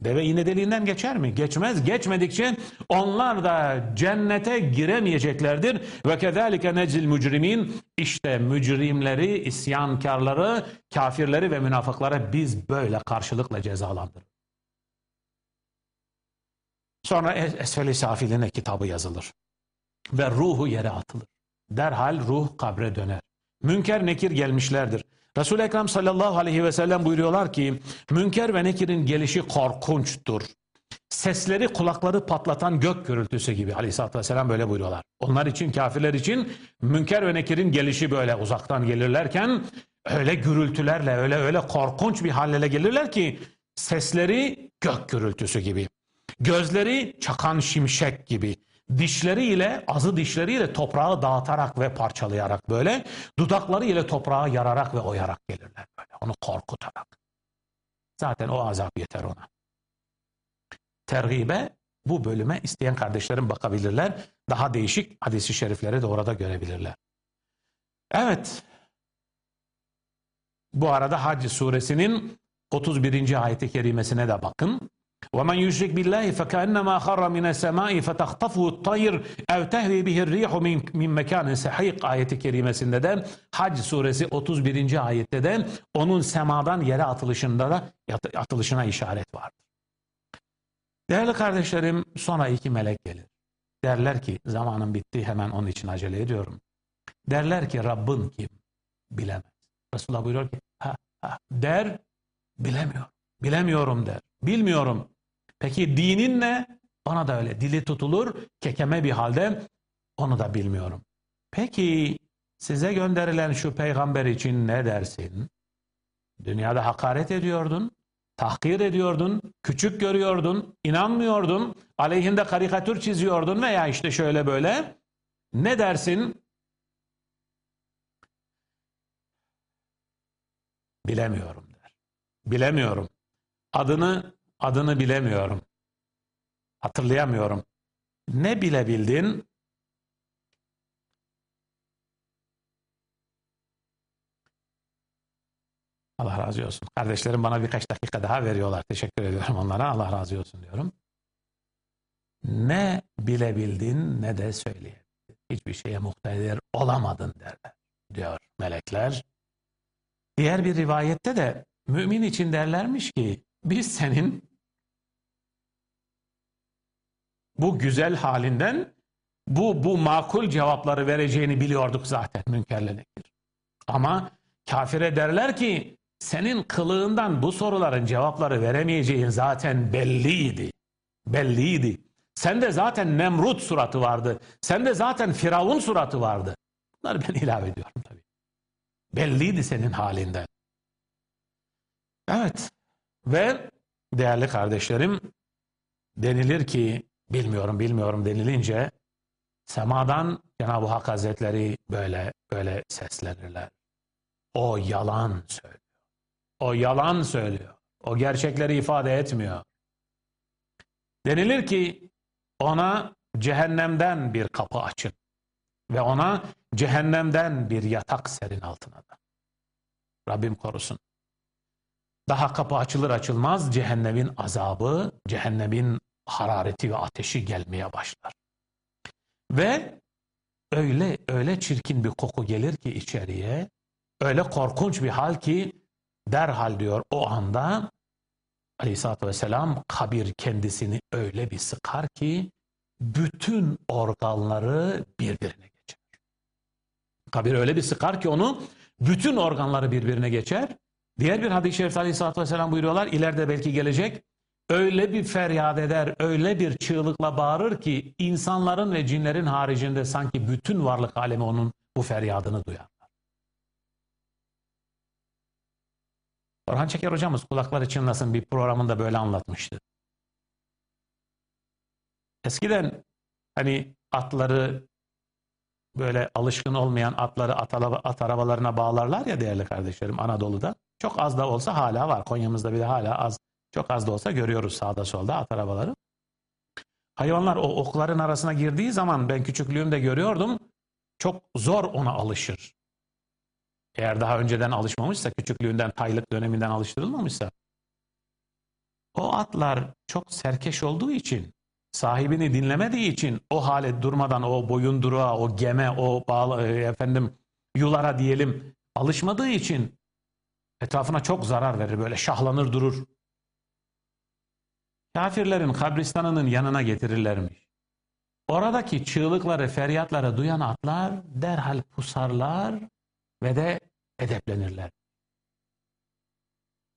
Deve iğne deliğinden geçer mi? Geçmez. Geçmedikçe onlar da cennete giremeyeceklerdir. Ve kezalike necil mücrimin işte mücrimleri, isyankarları, kafirleri ve münafıkları biz böyle karşılıkla cezalandırır. Sonra Esfel-i Safiline kitabı yazılır. Ve ruhu yere atılır. Derhal ruh kabre döner. Münker nekir gelmişlerdir. Resul-i Ekrem sallallahu aleyhi ve sellem buyuruyorlar ki Münker ve Nekir'in gelişi korkunçtur. Sesleri kulakları patlatan gök gürültüsü gibi aleyhissalatü vesselam böyle buyuruyorlar. Onlar için kafirler için Münker ve Nekir'in gelişi böyle uzaktan gelirlerken öyle gürültülerle öyle öyle korkunç bir hallele gelirler ki sesleri gök gürültüsü gibi. Gözleri çakan şimşek gibi dişleriyle, azı dişleriyle toprağı dağıtarak ve parçalayarak böyle, dudakları ile toprağı yararak ve oyarak gelirler böyle, onu korkutarak. Zaten o azap yeter ona. Tergibe bu bölüme isteyen kardeşlerim bakabilirler. Daha değişik hadisi şerifleri de orada görebilirler. Evet. Bu arada Hac suresinin 31. ayeti kerimesine de bakın. ومن يشرك بالله فكأنما خر من السماء فتخطفه الطير أو تهوي به الريح من, من mekanın sehik ayeti kerimesinde de Hac suresi 31. ayette de onun semadan yere atılışında da atılışına işaret vardır. Değerli kardeşlerim sonra iki melek gelir. Derler ki zamanım bitti hemen onun için acele ediyorum. Derler ki Rabbin kim? Bilemez. Resulullah buyuruyor ki ha, ha, der bilemiyorum. Bilemiyorum der. Bilmiyorum. Peki dinin ne? Ona da öyle. Dili tutulur kekeme bir halde onu da bilmiyorum. Peki size gönderilen şu peygamber için ne dersin? Dünyada hakaret ediyordun, tahkir ediyordun, küçük görüyordun, inanmıyordun, aleyhinde karikatür çiziyordun veya işte şöyle böyle. Ne dersin? Bilemiyorum der. Bilemiyorum. Adını adını bilemiyorum. Hatırlayamıyorum. Ne bilebildin? Allah razı olsun. Kardeşlerim bana birkaç dakika daha veriyorlar. Teşekkür ediyorum onlara. Allah razı olsun diyorum. Ne bilebildin ne de söyleyebildin. Hiçbir şeye muhtedir olamadın derler diyor melekler. Diğer bir rivayette de mümin için derlermiş ki biz senin bu güzel halinden bu bu makul cevapları vereceğini biliyorduk zaten münkerle. Ama kafire derler ki senin kılığından bu soruların cevapları veremeyeceğin zaten belliydi. Belliydi. Sende zaten Nemrut suratı vardı. Sende zaten Firavun suratı vardı. Bunları ben ilave ediyorum tabii. Belliydi senin halinden. Evet. Ve değerli kardeşlerim denilir ki bilmiyorum bilmiyorum denilince semadan Cenab-ı Hak Hazretleri böyle böyle seslenirler. O yalan söylüyor. O yalan söylüyor. O gerçekleri ifade etmiyor. Denilir ki ona cehennemden bir kapı açın ve ona cehennemden bir yatak serin altına da. Rabbim korusun. Daha kapı açılır açılmaz cehennemin azabı, cehennemin harareti ve ateşi gelmeye başlar. Ve öyle öyle çirkin bir koku gelir ki içeriye, öyle korkunç bir hal ki derhal diyor o anda Aleyhisselatü Vesselam kabir kendisini öyle bir sıkar ki bütün organları birbirine geçer. Kabir öyle bir sıkar ki onu bütün organları birbirine geçer. Diğer bir hadis-i şerifte Aleyhisselatü Vesselam buyuruyorlar ileride belki gelecek öyle bir feryat eder, öyle bir çığlıkla bağırır ki insanların ve cinlerin haricinde sanki bütün varlık alemi onun bu feryadını duyar. Orhan Çeker hocamız kulakları çınlasın bir programında böyle anlatmıştı. Eskiden hani atları böyle alışkın olmayan atları at, at arabalarına bağlarlar ya değerli kardeşlerim Anadolu'da. Çok az da olsa hala var. Konya'mızda bir de hala az çok az da olsa görüyoruz sağda solda at arabaları. Hayvanlar o okların arasına girdiği zaman ben küçüklüğümde görüyordum. Çok zor ona alışır. Eğer daha önceden alışmamışsa, küçüklüğünden, taylık döneminden alıştırılmamışsa. O atlar çok serkeş olduğu için, sahibini dinlemediği için o hale durmadan o boyunduruğa, o geme, o bağlı, e, efendim yulara diyelim alışmadığı için etrafına çok zarar verir. Böyle şahlanır durur. Kafirlerin kabristanının yanına getirirlermiş. Oradaki çığlıkları, feryatları duyan atlar derhal pusarlar ve de edeplenirler.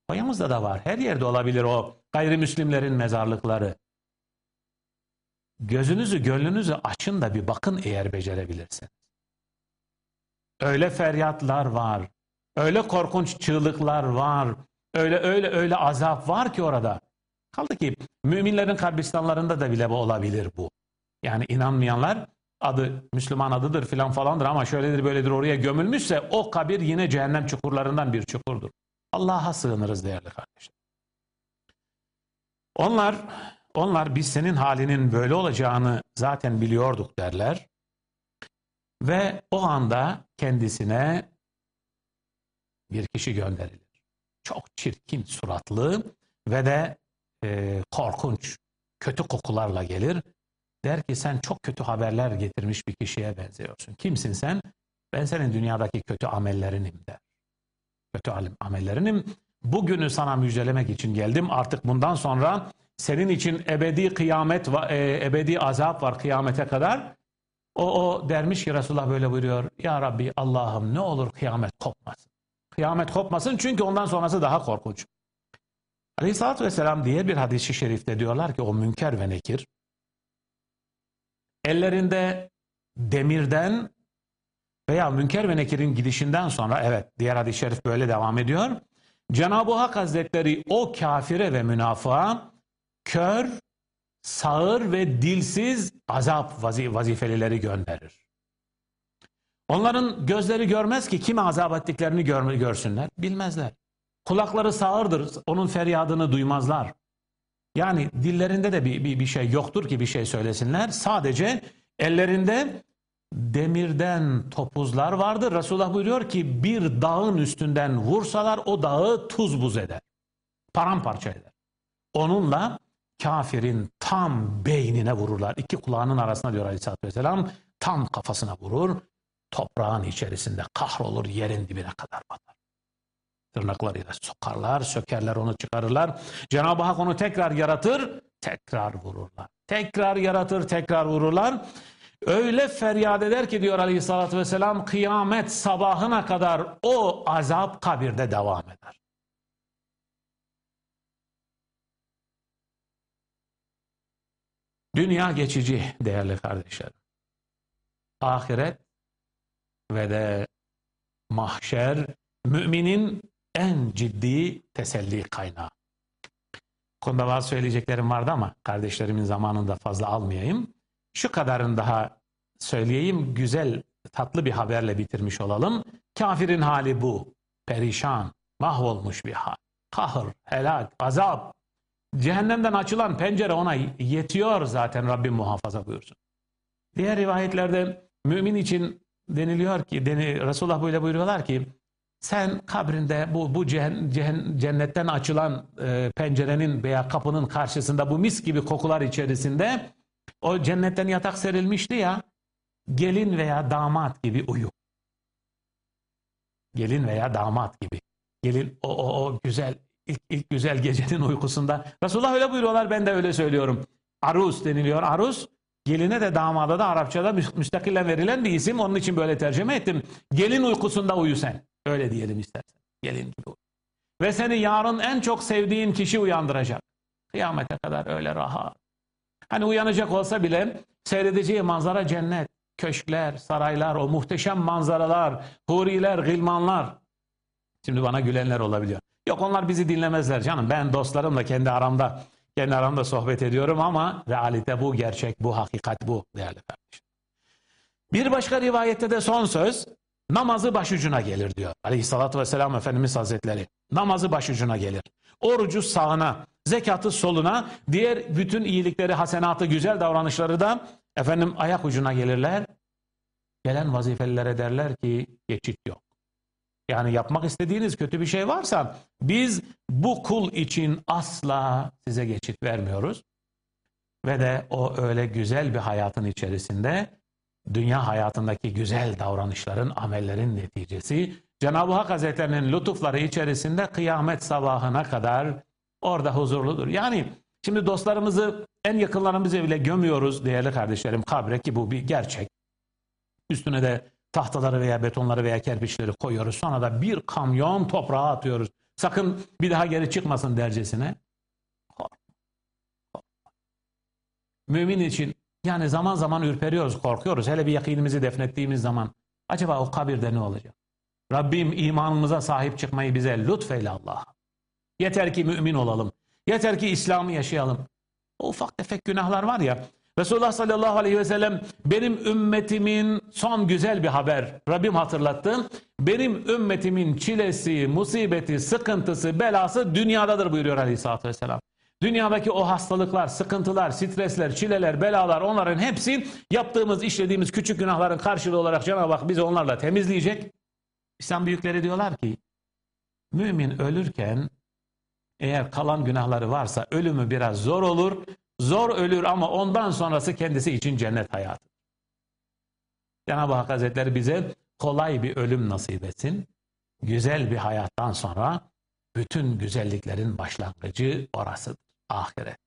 Konya'mızda da var. Her yerde olabilir o gayrimüslimlerin mezarlıkları. Gözünüzü, gönlünüzü açın da bir bakın eğer becerebilirsiniz. Öyle feryatlar var. Öyle korkunç çığlıklar var. Öyle öyle öyle azap var ki orada. Kaldı ki müminlerin kabristanlarında da bile bu olabilir bu. Yani inanmayanlar adı Müslüman adıdır filan falandır ama şöyledir böyledir oraya gömülmüşse o kabir yine cehennem çukurlarından bir çukurdur. Allah'a sığınırız değerli kardeşler. Onlar onlar biz senin halinin böyle olacağını zaten biliyorduk derler. Ve o anda kendisine bir kişi gönderilir. Çok çirkin suratlı ve de e, korkunç, kötü kokularla gelir. Der ki sen çok kötü haberler getirmiş bir kişiye benziyorsun. Kimsin sen? Ben senin dünyadaki kötü amellerinim der. Kötü amellerinim. Bugünü sana müjdelemek için geldim. Artık bundan sonra senin için ebedi kıyamet, e, ebedi azap var kıyamete kadar. O, o dermiş ki Resulullah böyle buyuruyor. Ya Rabbi Allah'ım ne olur kıyamet kopmasın. Kıyamet kopmasın çünkü ondan sonrası daha korkunç. Aleyhisselatü Vesselam diğer bir hadisi şerifte diyorlar ki o münker ve nekir ellerinde demirden veya münker ve nekirin gidişinden sonra evet diğer hadis-i şerif böyle devam ediyor. Cenab-ı Hak Hazretleri o kafire ve münafığa kör, sağır ve dilsiz azap vazifelileri gönderir. Onların gözleri görmez ki kime azap ettiklerini gör görsünler. Bilmezler. Kulakları sağırdır. Onun feryadını duymazlar. Yani dillerinde de bir, bir, bir şey yoktur ki bir şey söylesinler. Sadece ellerinde demirden topuzlar vardır. Resulullah buyuruyor ki bir dağın üstünden vursalar o dağı tuz buz eder. Paramparça eder. Onunla kafirin tam beynine vururlar. İki kulağının arasına diyor Aleyhisselatü Vesselam tam kafasına vurur. Toprağın içerisinde kahrolur yerin dibine kadar batar. Tırnaklarıyla sokarlar, sökerler onu çıkarırlar. Cenab-ı Hak onu tekrar yaratır, tekrar vururlar. Tekrar yaratır, tekrar vururlar. Öyle feryat eder ki diyor aleyhissalatü vesselam kıyamet sabahına kadar o azap kabirde devam eder. Dünya geçici değerli kardeşlerim. Ahiret ve de mahşer müminin en ciddi teselli kaynağı. Konuda bazı söyleyeceklerim vardı ama kardeşlerimin zamanında fazla almayayım. Şu kadarın daha söyleyeyim güzel tatlı bir haberle bitirmiş olalım. Kafirin hali bu. Perişan, mahvolmuş bir hal. Kahır, helak, azap. Cehennemden açılan pencere ona yetiyor zaten Rabbim muhafaza buyursun. Diğer rivayetlerde mümin için deniliyor ki, deni, Resulullah böyle buyuruyorlar ki sen kabrinde bu, bu cehen, cehen, cennetten açılan e, pencerenin veya kapının karşısında bu mis gibi kokular içerisinde o cennetten yatak serilmişti ya gelin veya damat gibi uyu. Gelin veya damat gibi. Gelin o, o, o güzel ilk, ilk güzel gecenin uykusunda. Resulullah öyle buyuruyorlar ben de öyle söylüyorum. Aruz deniliyor. Aruz geline de damada da Arapçada müstakilen verilen bir isim. Onun için böyle tercüme ettim. Gelin uykusunda uyu sen. Öyle diyelim istersen. Gelin gibi uyu. Ve seni yarın en çok sevdiğin kişi uyandıracak. Kıyamete kadar öyle rahat. Hani uyanacak olsa bile seyredeceği manzara cennet köşkler, saraylar, o muhteşem manzaralar, huriler, gılmanlar. Şimdi bana gülenler olabiliyor. Yok onlar bizi dinlemezler canım. Ben dostlarımla kendi aramda kendi aramda sohbet ediyorum ama realite bu, gerçek bu, hakikat bu değerli kardeşim. Bir başka rivayette de son söz namazı başucuna gelir diyor. Aleyhissalatü vesselam Efendimiz Hazretleri. Namazı başucuna gelir. Orucu sağına, zekatı soluna, diğer bütün iyilikleri, hasenatı, güzel davranışları da Efendim ayak ucuna gelirler. Gelen vazifelilere derler ki geçit yok. Yani yapmak istediğiniz kötü bir şey varsa biz bu kul için asla size geçit vermiyoruz. Ve de o öyle güzel bir hayatın içerisinde dünya hayatındaki güzel davranışların, amellerin neticesi Cenab-ı Hak Hazretlerinin lütufları içerisinde kıyamet sabahına kadar orada huzurludur. Yani şimdi dostlarımızı en yakınlarımızı bile gömüyoruz değerli kardeşlerim kabre ki bu bir gerçek. Üstüne de tahtaları veya betonları veya kerpiçleri koyuyoruz. Sonra da bir kamyon toprağa atıyoruz. Sakın bir daha geri çıkmasın dercesine. Mümin için yani zaman zaman ürperiyoruz, korkuyoruz. Hele bir yakinimizi defnettiğimiz zaman acaba o kabirde ne olacak? Rabbim imanımıza sahip çıkmayı bize lütfeyle Allah. Yeter ki mümin olalım. Yeter ki İslam'ı yaşayalım. O ufak tefek günahlar var ya. Resulullah sallallahu aleyhi ve sellem benim ümmetimin son güzel bir haber. Rabbim hatırlattı. Benim ümmetimin çilesi, musibeti, sıkıntısı, belası dünyadadır buyuruyor aleyhissalatü vesselam. Dünyadaki o hastalıklar, sıkıntılar, stresler, çileler, belalar onların hepsi yaptığımız, işlediğimiz küçük günahların karşılığı olarak Cenab-ı Hak bizi onlarla temizleyecek. İslam büyükleri diyorlar ki mümin ölürken eğer kalan günahları varsa ölümü biraz zor olur. Zor ölür ama ondan sonrası kendisi için cennet hayatı. Cenab-ı Hak Hazretleri bize kolay bir ölüm nasip etsin. Güzel bir hayattan sonra bütün güzelliklerin başlangıcı orasıdır. Ahiret.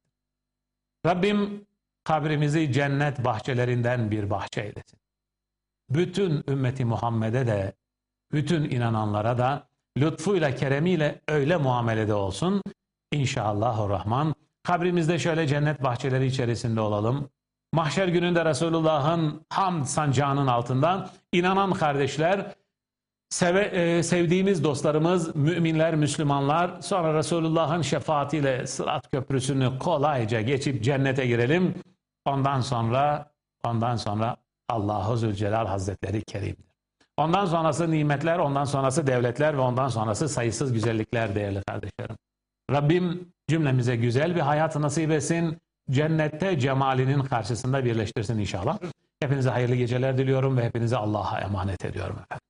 Rabbim kabrimizi cennet bahçelerinden bir bahçe eylesin. Bütün ümmeti Muhammed'e de, bütün inananlara da lütfuyla, keremiyle öyle muamelede olsun. İnşallahurrahman. Kabrimizde şöyle cennet bahçeleri içerisinde olalım. Mahşer gününde Resulullah'ın hamd sancağının altında inanan kardeşler, seve, e, sevdiğimiz dostlarımız, müminler, Müslümanlar, sonra Resulullah'ın şefaatiyle Sırat Köprüsü'nü kolayca geçip cennete girelim. Ondan sonra, ondan sonra Allahu Zülcelal Hazretleri Kerim'dir. Ondan sonrası nimetler, ondan sonrası devletler ve ondan sonrası sayısız güzellikler değerli kardeşlerim. Rabbim cümlemize güzel bir hayat nasip etsin. Cennette cemalinin karşısında birleştirsin inşallah. Hepinize hayırlı geceler diliyorum ve hepinize Allah'a emanet ediyorum efendim.